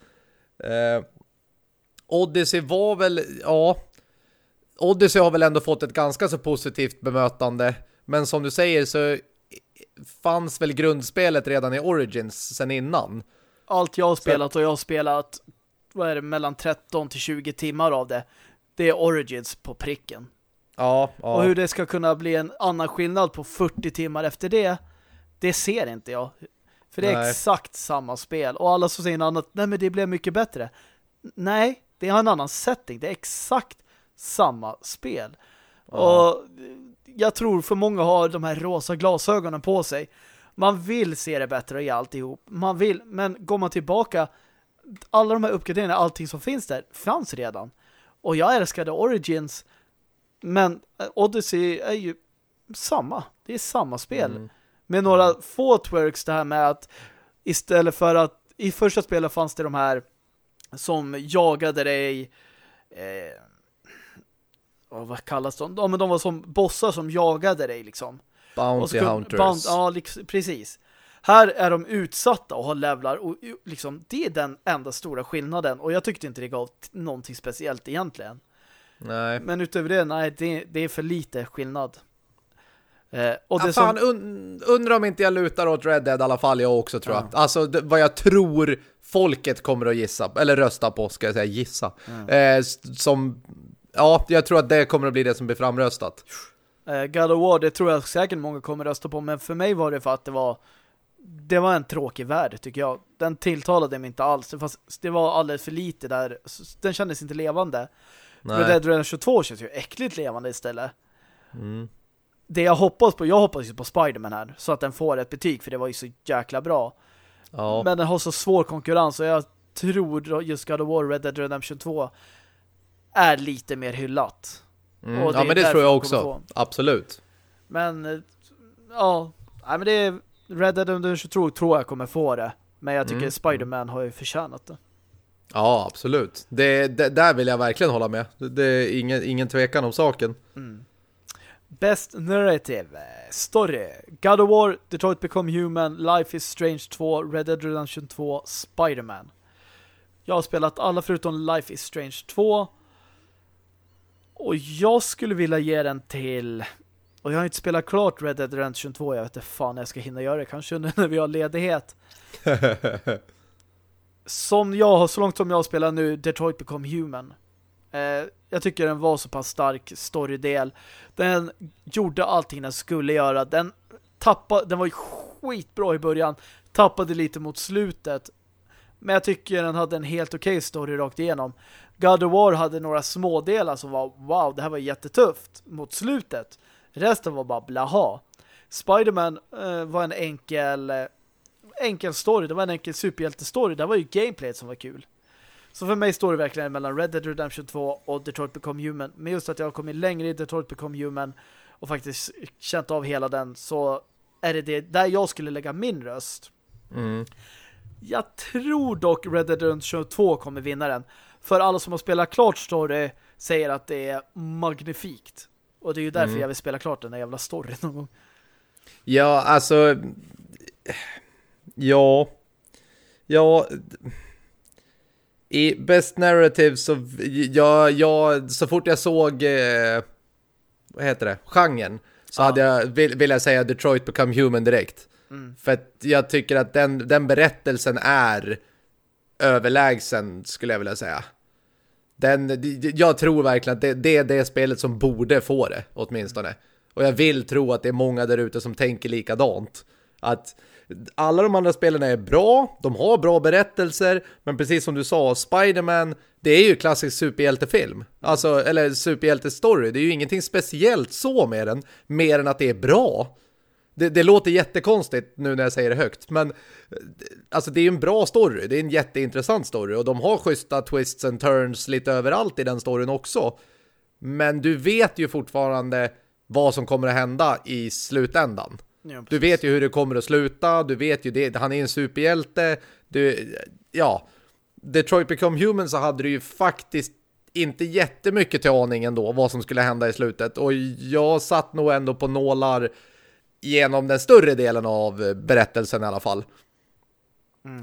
Eh, Odyssey var väl, ja Odyssey har väl ändå fått ett ganska så positivt bemötande. Men som du säger så fanns väl grundspelet redan i Origins sen innan. Allt jag har spelat och jag har spelat vad är det, mellan 13 till 20 timmar av det. Det är Origins på pricken. Ja, ja. Och hur det ska kunna bli en annan skillnad på 40 timmar efter det, det ser inte jag. För det är nej. exakt samma spel. Och alla som säger annat, nej men det blev mycket bättre. Nej, det har en annan setting. Det är exakt samma spel. Ja. Och jag tror för många har de här rosa glasögonen på sig. Man vill se det bättre i alltihop. Man vill, men går man tillbaka alla de här uppgraderingarna, allting som finns där, fanns redan. Och jag älskade Origins, men Odyssey är ju samma. Det är samma spel. Mm. Med några mm. få twerks det här med att istället för att i första spelet fanns det de här som jagade dig eh, vad kallas de? Ja, men de var som bossar som jagade dig liksom. Bounty Hunters. Bound, ja, liksom, precis. Här är de utsatta och har levlar och liksom, det är den enda stora skillnaden och jag tyckte inte det gav någonting speciellt egentligen. Nej. Men utöver det, nej, det, det är för lite skillnad. Eh, och det ja, fan, som... un undrar om inte jag lutar åt Red Dead i alla fall, jag också tror ja. jag. Alltså, det, vad jag tror folket kommer att gissa, eller rösta på, ska jag säga, gissa. Ja. Eh, som, ja, jag tror att det kommer att bli det som blir framröstat. Eh, God of War, det tror jag säkert många kommer att rösta på, men för mig var det för att det var det var en tråkig värld tycker jag. Den tilltalade mig inte alls. Fast det var alldeles för lite där. Den kändes inte levande. Nej. Red Dead Redemption 22 känns ju äckligt levande istället. Mm. Det jag hoppas på, jag hoppas ju på Spiderman här. Så att den får ett betyg för det var ju så jäkla bra. Ja. Men den har så svår konkurrens och jag tror just God of War Red Dead Redemption 2 är lite mer hyllat. Mm. ja men det tror jag också. Absolut. Men eh, ja, nej men det är Red Dead Redemption 2 tror jag kommer få det. Men jag tycker mm. Spiderman har ju förtjänat det. Ja, absolut. Det, det, där vill jag verkligen hålla med. Det, det är ingen, ingen tvekan om saken. Mm. Best Narrative Story God of War, Detroit Become Human Life is Strange 2 Red Dead Redemption 2 Spiderman Jag har spelat alla förutom Life is Strange 2 Och jag skulle vilja ge den till och jag har inte spelat klart Red Dead Redemption 2. Jag vet inte fan jag ska hinna göra det. Kanske nu när vi har ledighet. som jag har, så långt som jag spelar nu, Detroit Become Human. Eh, jag tycker den var så pass stark storydel. Den gjorde allting den skulle göra. Den tappade, den var skitbra i början. Tappade lite mot slutet. Men jag tycker den hade en helt okej okay story rakt igenom. God of War hade några smådelar som var wow, det här var jättetufft mot slutet. Resten var bara blaha. Spiderman eh, var en enkel eh, enkel story. Det var en enkel superhjältestory. Det var ju gameplayet som var kul. Så för mig står det verkligen mellan Red Dead Redemption 2 och Detroit Become Human. Men just att jag har kommit längre i Detroit Become Human och faktiskt känt av hela den så är det det där jag skulle lägga min röst. Mm. Jag tror dock Red Dead Redemption 2 kommer vinna den. För alla som har spelat klart story säger att det är magnifikt. Och det är ju därför Mm. jag vill spela klart den där jävla storyn någon gång. Ja, alltså... Ja... Ja... I Best Narrative så... Ja, ja, så fort jag såg... Eh, vad heter det? Genren. Så Ja. hade jag, vill, vill jag säga Detroit Become Human direkt. Mm. För att jag tycker att den, den berättelsen är överlägsen, skulle jag vilja säga. Den, jag tror verkligen att det, det är det spelet som borde få det, åtminstone. Och jag vill tro att det är många där ute som tänker likadant. Att alla de andra spelarna är bra, de har bra berättelser, men precis som du sa, Spider-Man, det är ju klassisk superhjältefilm. Alltså, eller superhjältestory. Det är ju ingenting speciellt så med den, mer än att det är bra. Det, det låter jättekonstigt nu när jag säger det högt, men eh, alltså det är en bra story, det är en jätteintressant story och de har schyssta twists and turns lite överallt i den storyn också. Men du vet ju fortfarande vad som kommer att hända i slutändan. Ja, Du vet ju hur det kommer att sluta, du vet ju det, han är en superhjälte, du, ja. Detroit Become Human så hade du ju faktiskt inte jättemycket till aning ändå vad som skulle hända i slutet och jag satt nog ändå på nålar genom den större delen av berättelsen i alla fall.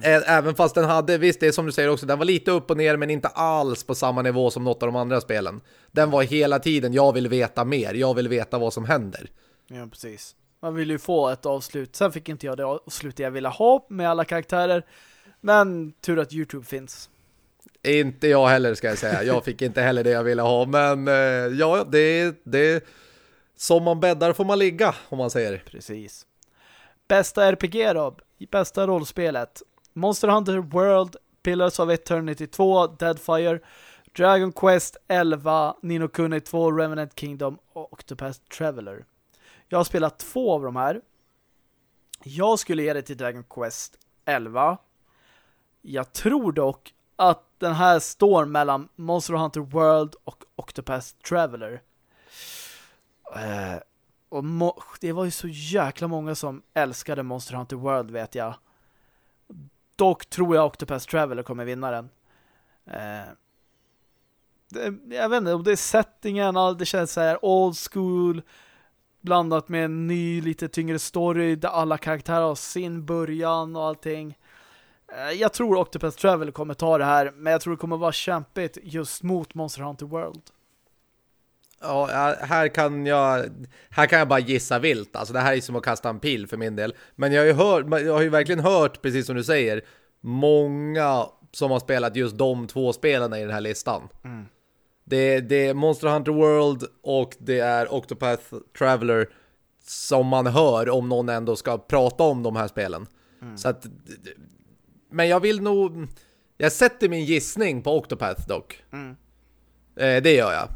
Ä- Även fast den hade, visst det är som du säger också, den var lite upp och ner men inte alls på samma nivå som något av de andra spelen. Den var hela tiden, jag vill veta mer, jag vill veta vad som händer. Ja, precis. Man vill ju få ett avslut. Sen fick inte jag det avslut jag ville ha med alla karaktärer. Men tur att YouTube finns. Inte jag heller ska jag säga. Jag fick inte heller det jag ville ha. Men eh, ja, det det som man bäddar får man ligga om man säger. Precis. Bästa RPG då? Bästa rollspelet. Monster Hunter World, Pillars of Eternity 2, Deadfire, Dragon Quest 11, Nino Kuni 2, Remnant Kingdom och Octopath Traveler. Jag har spelat två av de här. Jag skulle ge det till Dragon Quest 11. Jag tror dock att den här står mellan Monster Hunter World och Octopath Traveler. Uh, och må- det var ju så jäkla många som älskade Monster Hunter World vet jag. Dock tror jag Octopath Traveler kommer vinna den. Eh, det, jag vet inte om det är settingen, det känns så här old school blandat med en ny lite tyngre story där alla karaktärer har sin början och allting. Eh, jag tror Octopath Traveler kommer ta det här, men jag tror det kommer vara kämpigt just mot Monster Hunter World. Ja, här kan jag här kan jag bara gissa vilt. Alltså det här är som att kasta en pil för min del. Men jag har ju, hört, jag har ju verkligen hört, precis som du säger, många som har spelat just de två spelarna i den här listan. Mm. Det, det är Monster Hunter World och det är Octopath Traveler som man hör om någon ändå ska prata om de här spelen. Så att, men jag vill nog jag sätter min gissning på Octopath dock. Mm. Eh, det gör jag.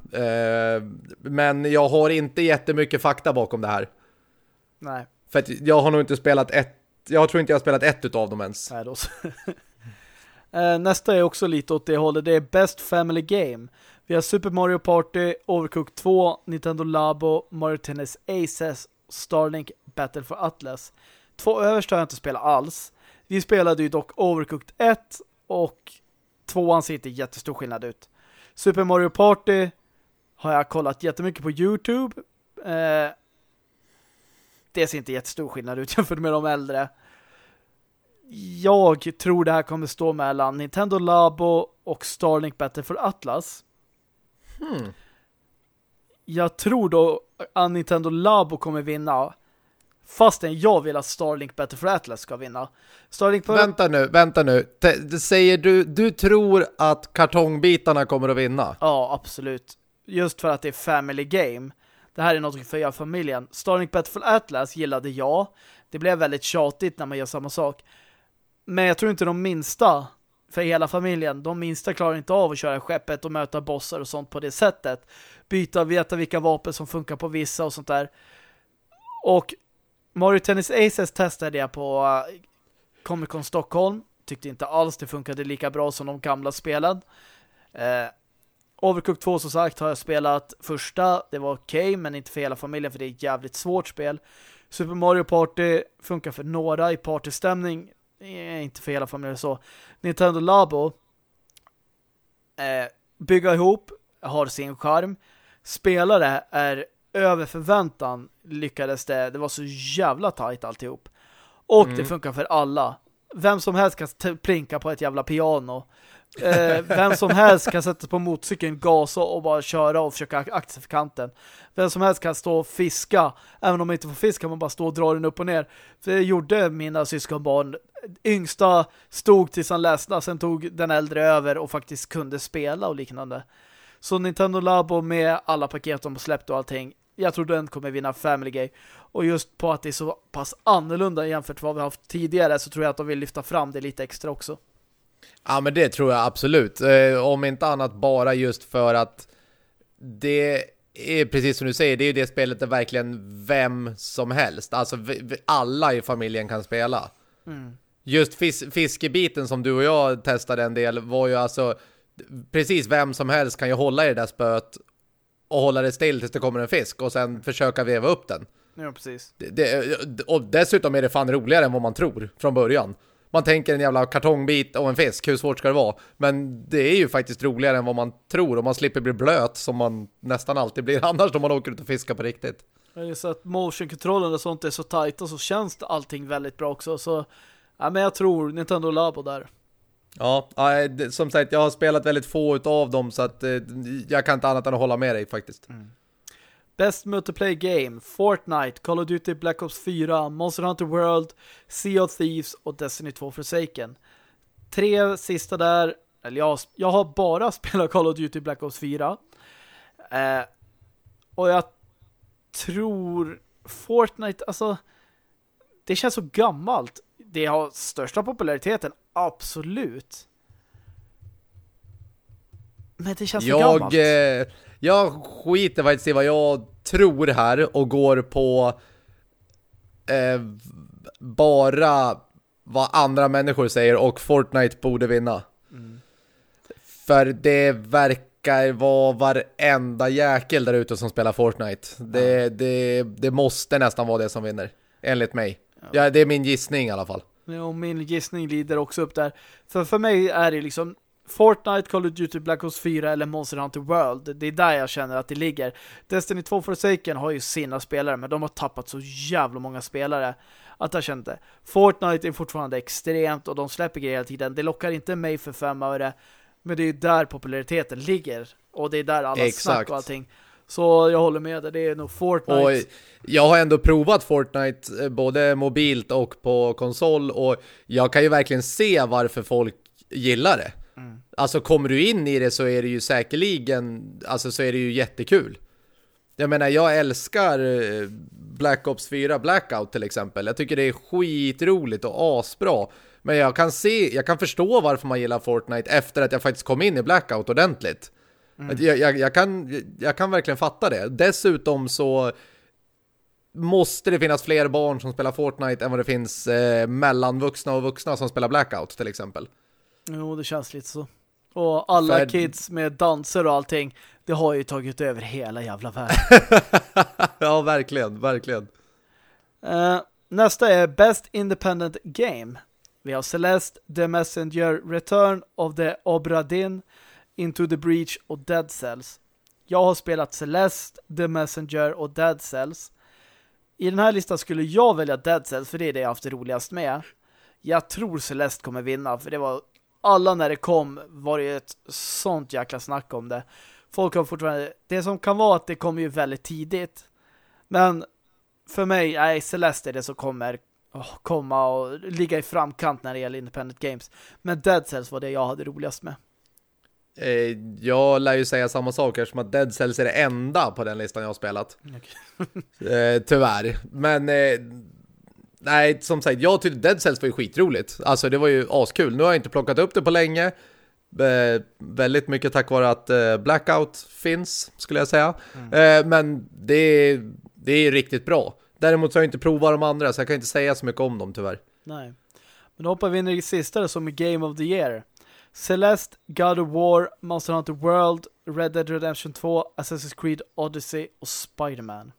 Eh, men jag har inte jättemycket fakta bakom det här. Nej, För att jag har nog inte spelat ett jag tror inte jag har spelat ett utav dem ens. nej då. Eh, Nästa är också lite åt det hållet. Det är Best Family Game. Vi har Super Mario Party, Overcooked 2, Nintendo Labo, Mario Tennis Aces, Starlink Battle for Atlas. Två översta har jag inte spelat alls. Vi spelade ju dock Overcooked 1 och tvåan ser inte jättestor skillnad ut. Super Mario Party har jag kollat jättemycket på Youtube. Eh, det ser inte jättestor skillnad ut jämfört med de äldre. Jag tror det här kommer stå mellan Nintendo Labo och Starlink Battle for Atlas. Hmm. Jag tror då att Nintendo Labo kommer vinna fastän jag vill att Starlink Battle for Atlas ska vinna. Starlink for Vänta nu, vänta nu. Te- säger du, du tror att kartongbitarna kommer att vinna? Ja, absolut. Just för att det är family game. Det här är något för hela familjen. Starlink Battle for Atlas gillade jag. Det blev väldigt tjatigt när man gör samma sak. Men jag tror inte de minsta för hela familjen, de minsta klarar inte av att köra skeppet och möta bossar och sånt på det sättet. Byta, veta vilka vapen som funkar på vissa och sånt där. Och Mario Tennis Aces testade jag på uh, Comic Con Stockholm. Tyckte inte alls det funkade lika bra som de gamla spelen. Eh, Overcooked 2 som sagt har jag spelat första. Det var okej men inte för hela familjen för det är ett jävligt svårt spel. Super Mario Party funkar för några i partystämning. Eh, inte för hela familjen så. Nintendo Labo eh, bygga ihop har sin charm. Spelare är över förväntan lyckades det. Det var så jävla tajt alltihop. Och mm. det funkar för alla. Vem som helst kan plinka på ett jävla piano. Eh, vem som helst kan sätta på motorcykeln, gasa och bara köra och försöka akta för kanten. Vem som helst kan stå och fiska. Även om man inte får fiska kan man bara stå och dra den upp och ner. För det gjorde mina syskonbarn. Yngsta stod tills han läste. Sen tog den äldre över och faktiskt kunde spela och liknande. Så Nintendo Labo med alla paket de släppte släppt och allting. Jag tror den kommer vinna Family Game. Och just på att det är så pass annorlunda jämfört med vad vi har haft tidigare så tror jag att de vill lyfta fram det lite extra också. Ja, men det tror jag absolut. Eh, om inte annat bara just för att det är precis som du säger, det är ju det spelet där verkligen vem som helst, alltså alla i familjen kan spela. Mm. Just fis fiskebiten som du och jag testade en del var ju alltså precis vem som helst kan ju hålla i det där spöet och hålla det still tills det kommer en fisk och sen försöka veva upp den. Ja, precis. Det, det, och dessutom är det fan roligare än vad man tror från början man tänker en jävla kartongbit och en fisk, hur svårt ska det vara? Men det är ju faktiskt roligare än vad man tror och man slipper bli blöt som man nästan alltid blir annars om man åker ut och fiskar på riktigt. Ja, så att motion-kontrollen och sånt är så tajt och så känns allting väldigt bra också. Så ja, men jag tror Nintendo Labo där. Ja, som sagt, jag har spelat väldigt få av dem så att eh, jag kan inte annat än att hålla med dig faktiskt. Mm. Best Multiplayer Game, Fortnite, Call of Duty Black Ops 4, Monster Hunter World, Sea of Thieves och Destiny 2 Forsaken. Tre sista där, eller jag, jag har bara spelat Call of Duty Black Ops 4. Eh, och jag tror Fortnite, alltså det känns så gammalt. Det har största populariteten, absolut. Men det känns jag, så gammalt. Eh jag skiter faktiskt i vad jag tror här och går på eh, bara vad andra människor säger och Fortnite borde vinna. Mm. För det verkar vara varenda jäkel där ute som spelar Fortnite. Det, ja. det, det måste nästan vara det som vinner, enligt mig. Ja. ja det är min gissning i alla fall. Ja, min gissning lider också upp där. För för mig är det liksom Fortnite, Call of Duty Black Ops 4 eller Monster Hunter World. Det är där jag känner att det ligger. Destiny 2 Forsaken har ju sina spelare, men de har tappat så jävla många spelare att jag känner det. Fortnite är fortfarande extremt och de släpper grejer hela tiden. Det lockar inte mig för fem öre, men det är där populariteten ligger. Och det är där alla Exakt. snack och allting. Så jag håller med dig, det är nog Fortnite. Och jag har ändå provat Fortnite eh, både mobilt och på konsol och jag kan ju verkligen se varför folk gillar det. Mm. Alltså kommer du in i det så är det ju säkerligen, alltså så är det ju jättekul. Jag menar, jag älskar eh, Black Ops 4 Blackout till exempel. Jag tycker det är skitroligt och asbra. Men jag kan se, jag kan förstå varför man gillar Fortnite efter att jag faktiskt kom in i Blackout ordentligt. Mm. Jag, jag, jag, kan, jag kan verkligen fatta det. Dessutom så måste det finnas fler barn som spelar Fortnite än vad det finns eh, mellanvuxna och vuxna som spelar Blackout till exempel. Jo, det känns lite så. Och alla För... kids med danser och allting, det har ju tagit över hela jävla världen. ja, verkligen, verkligen. Uh, nästa är Best Independent Game. Vi har Celeste, The Messenger, Return of the Obra Dinn, Into the Breach och Dead Cells. Jag har spelat Celeste, The Messenger och Dead Cells. I den här listan skulle jag välja Dead Cells för det är det jag haft roligast med. Jag tror Celeste kommer vinna för det var alla när det kom var det ett sånt jäkla snack om det. Folk har fortfarande... Det som kan vara att det kommer ju väldigt tidigt. Men för mig, är Celeste är det som kommer oh, komma och ligga i framkant när det gäller Independent Games. Men Dead Cells var det jag hade roligast med. Eh, jag lär ju säga samma sak eftersom att Dead Cells är det enda på den listan jag har spelat. Okay. eh, tyvärr. Men eh, Nej, som sagt, jag tyckte Dead Cells var ju skitroligt. Alltså det var ju askul. Nu har jag inte plockat upp det på länge. Eh, väldigt mycket tack vare att eh, Blackout finns, skulle jag säga. Mm. Eh, men det är, det är riktigt bra. Däremot så har jag inte provat de andra, så jag kan inte säga så mycket om dem tyvärr. Nej. Men då hoppar vi in i det sista som är Game of the Year. Celeste, God of War, Monster Hunter World, Red Dead Redemption 2, Assassin's Creed Odyssey och Spider-Man.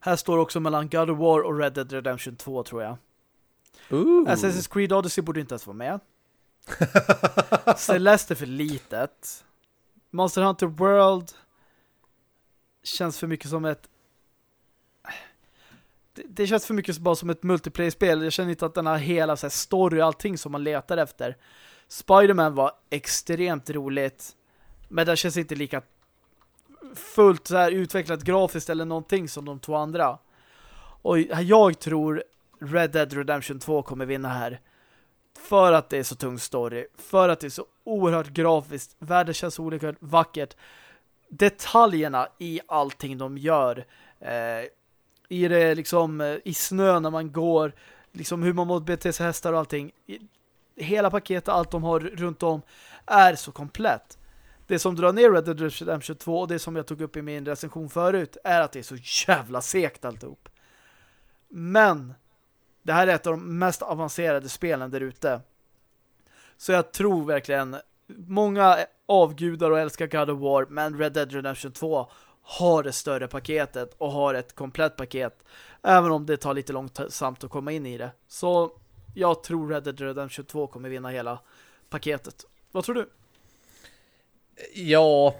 Här står också mellan God of War och Red Dead Redemption 2 tror jag. Ooh. Assassin's Creed Odyssey borde inte ens vara med. Celeste är för litet. Monster Hunter World känns för mycket som ett det, det känns för mycket bara som ett multiplayer-spel. Jag känner inte att den har hela så här, story och allting som man letar efter. Spider-Man var extremt roligt. Men det känns inte lika fullt så här utvecklat grafiskt eller någonting som de två andra. Och jag tror Red Dead Redemption 2 kommer vinna här. För att det är så tung story. För att det är så oerhört grafiskt. Världen känns oerhört vackert. Detaljerna i allting de gör. Eh, I det liksom eh, i snö när man går. Liksom hur man måste bete sig hästar och allting. Hela paketet, allt de har runt om är så komplett. Det som drar ner Red Dead Redemption 2 och det som jag tog upp i min recension förut är att det är så jävla sekt alltihop. Men det här är ett av de mest avancerade spelen där ute. Så jag tror verkligen många avgudar och älskar God of War men Red Dead Redemption 2 har det större paketet och har ett komplett paket även om det tar lite långsamt att komma in i det. Så jag tror Red Dead Redemption 2 kommer vinna hela paketet. Vad tror du? Ja,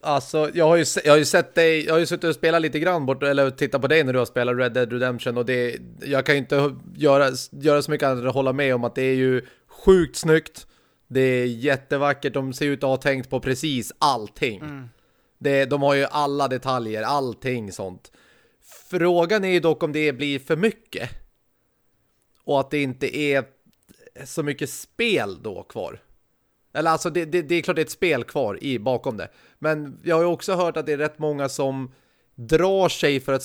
alltså jag har ju, jag har ju sett dig, jag har ju suttit och spelat lite grann bort, eller tittat på dig när du har spelat Red Dead Redemption och det, jag kan ju inte göra, göra så mycket annat än att hålla med om att det är ju sjukt snyggt. Det är jättevackert, de ser ut att ha tänkt på precis allting. Mm. Det, de har ju alla detaljer, allting sånt. Frågan är ju dock om det blir för mycket. Och att det inte är så mycket spel då kvar. Eller alltså det, det, det, är klart det är ett spel kvar i bakom det. Men jag har ju också hört att det är rätt många som drar sig för att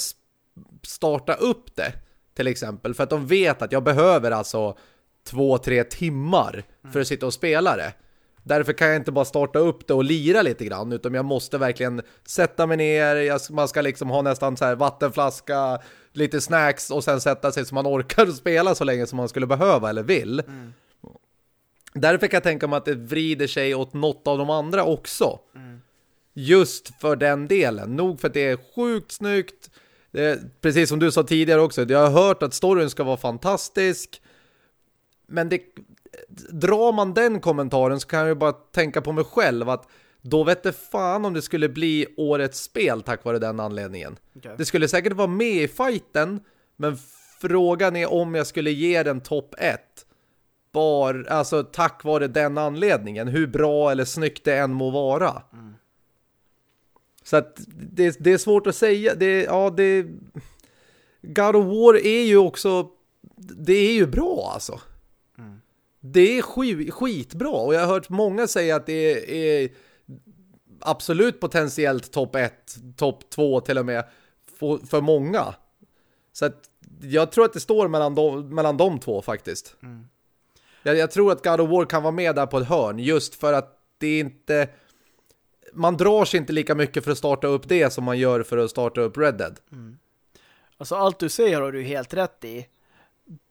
starta upp det. Till exempel. För att de vet att jag behöver alltså två, tre timmar för att sitta och spela det. Därför kan jag inte bara starta upp det och lira lite grann utan jag måste verkligen sätta mig ner, jag, man ska liksom ha nästan så här vattenflaska, lite snacks och sen sätta sig så man orkar spela så länge som man skulle behöva eller vill. Mm. Därför kan jag tänka mig att det vrider sig åt något av de andra också. Mm. Just för den delen. Nog för att det är sjukt snyggt. Det precis som du sa tidigare också. Jag har hört att storyn ska vara fantastisk. Men det, drar man den kommentaren så kan jag ju bara tänka på mig själv att då vet det fan om det skulle bli årets spel tack vare den anledningen. Okay. Det skulle säkert vara med i fighten men frågan är om jag skulle ge den topp 1 bara, alltså tack vare den anledningen. Hur bra eller snyggt det än må vara. Mm. Så att det, det, är svårt att säga. Det, ja, det... God of War är ju också... Det är ju bra alltså. Mm. Det är skit, skitbra. Och jag har hört många säga att det är absolut potentiellt topp 1, topp 2 till och med för, för många. Så att jag tror att det står mellan de, mellan de två faktiskt. Mm. Jag, jag, tror att God of War kan vara med där på ett hörn just för att det är inte man drar sig inte lika mycket för att starta upp det som man gör för att starta upp Red Dead. Mm. Alltså allt du säger har du helt rätt i.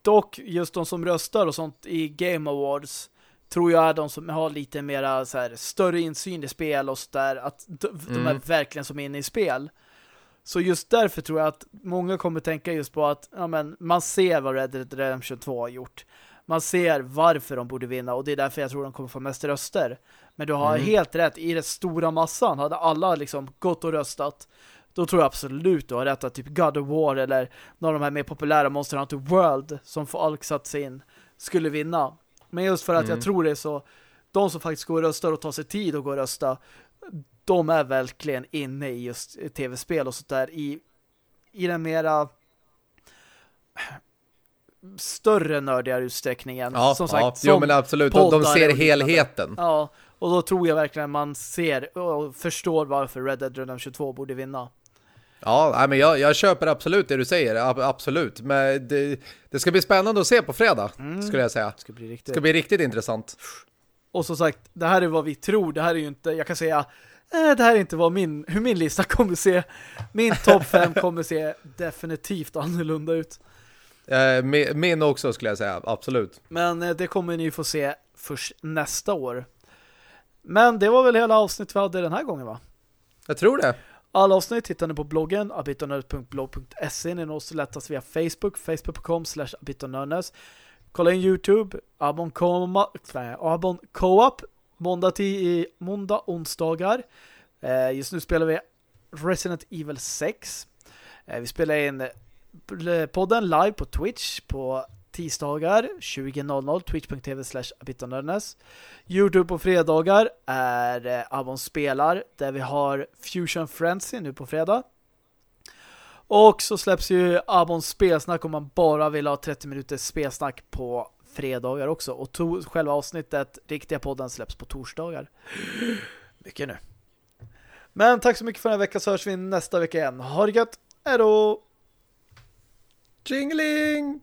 Dock just de som röstar och sånt i Game Awards tror jag är de som har lite mera så här, större insyn i spel och sådär att de, mm. de är mm. verkligen som inne i spel. Så just därför tror jag att många kommer tänka just på att ja, men, man ser vad Red Dead Redemption 2 har gjort man ser varför de borde vinna och det är därför jag tror de kommer få mest röster. Men du har mm. helt rätt, i den stora massan hade alla liksom gått och röstat. Då tror jag absolut du har rätt att typ God of War eller några av de här mer populära Monster Hunter World som folk satt sig in skulle vinna. Men just för att mm. jag tror det är så de som faktiskt går och röstar och tar sig tid att gå och rösta de är verkligen inne i just tv-spel och sånt där i, i den mera större nördigare utsträckningen. Ja, som sagt, ja. Som jo, men absolut. De, de ser helheten. Ja, och då tror jag verkligen man ser och förstår varför Red Dead Redemption 2 borde vinna. Ja, men jag, jag köper absolut det du säger, absolut. Men det, det ska bli spännande att se på fredag, mm. skulle jag säga. Det ska bli riktigt, det ska bli riktigt intressant. Och som sagt, det här är vad vi tror. Det här är ju inte, jag kan säga, eh, det här är inte vad min, hur min lista kommer se. Min topp 5 kommer se definitivt annorlunda ut. Eh, min också skulle jag säga, absolut. Men eh, det kommer ni få se först nästa år. Men det var väl hela avsnittet vi hade den här gången va? Jag tror det. Alla avsnitt hittar ni på bloggen abitonörd.blog.se Ni nås lättast via Facebook, facebook.com slash abitonörnes. Kolla in Youtube, Abon Co-op måndag, till, måndag onsdagar. Eh, just nu spelar vi Resident Evil 6. Eh, vi spelar in podden live på Twitch på tisdagar 20.00 twitch.tv slash Youtube på fredagar är eh, Avon spelar där vi har Fusion Frenzy nu på fredag. Och så släpps ju Abons spelsnack om man bara vill ha 30 minuters spelsnack på fredagar också. Och to själva avsnittet, riktiga podden, släpps på torsdagar. Mycket nu. Men tack så mycket för den här veckan så hörs vi nästa vecka igen. Ha det gött! Hej då! Jingling!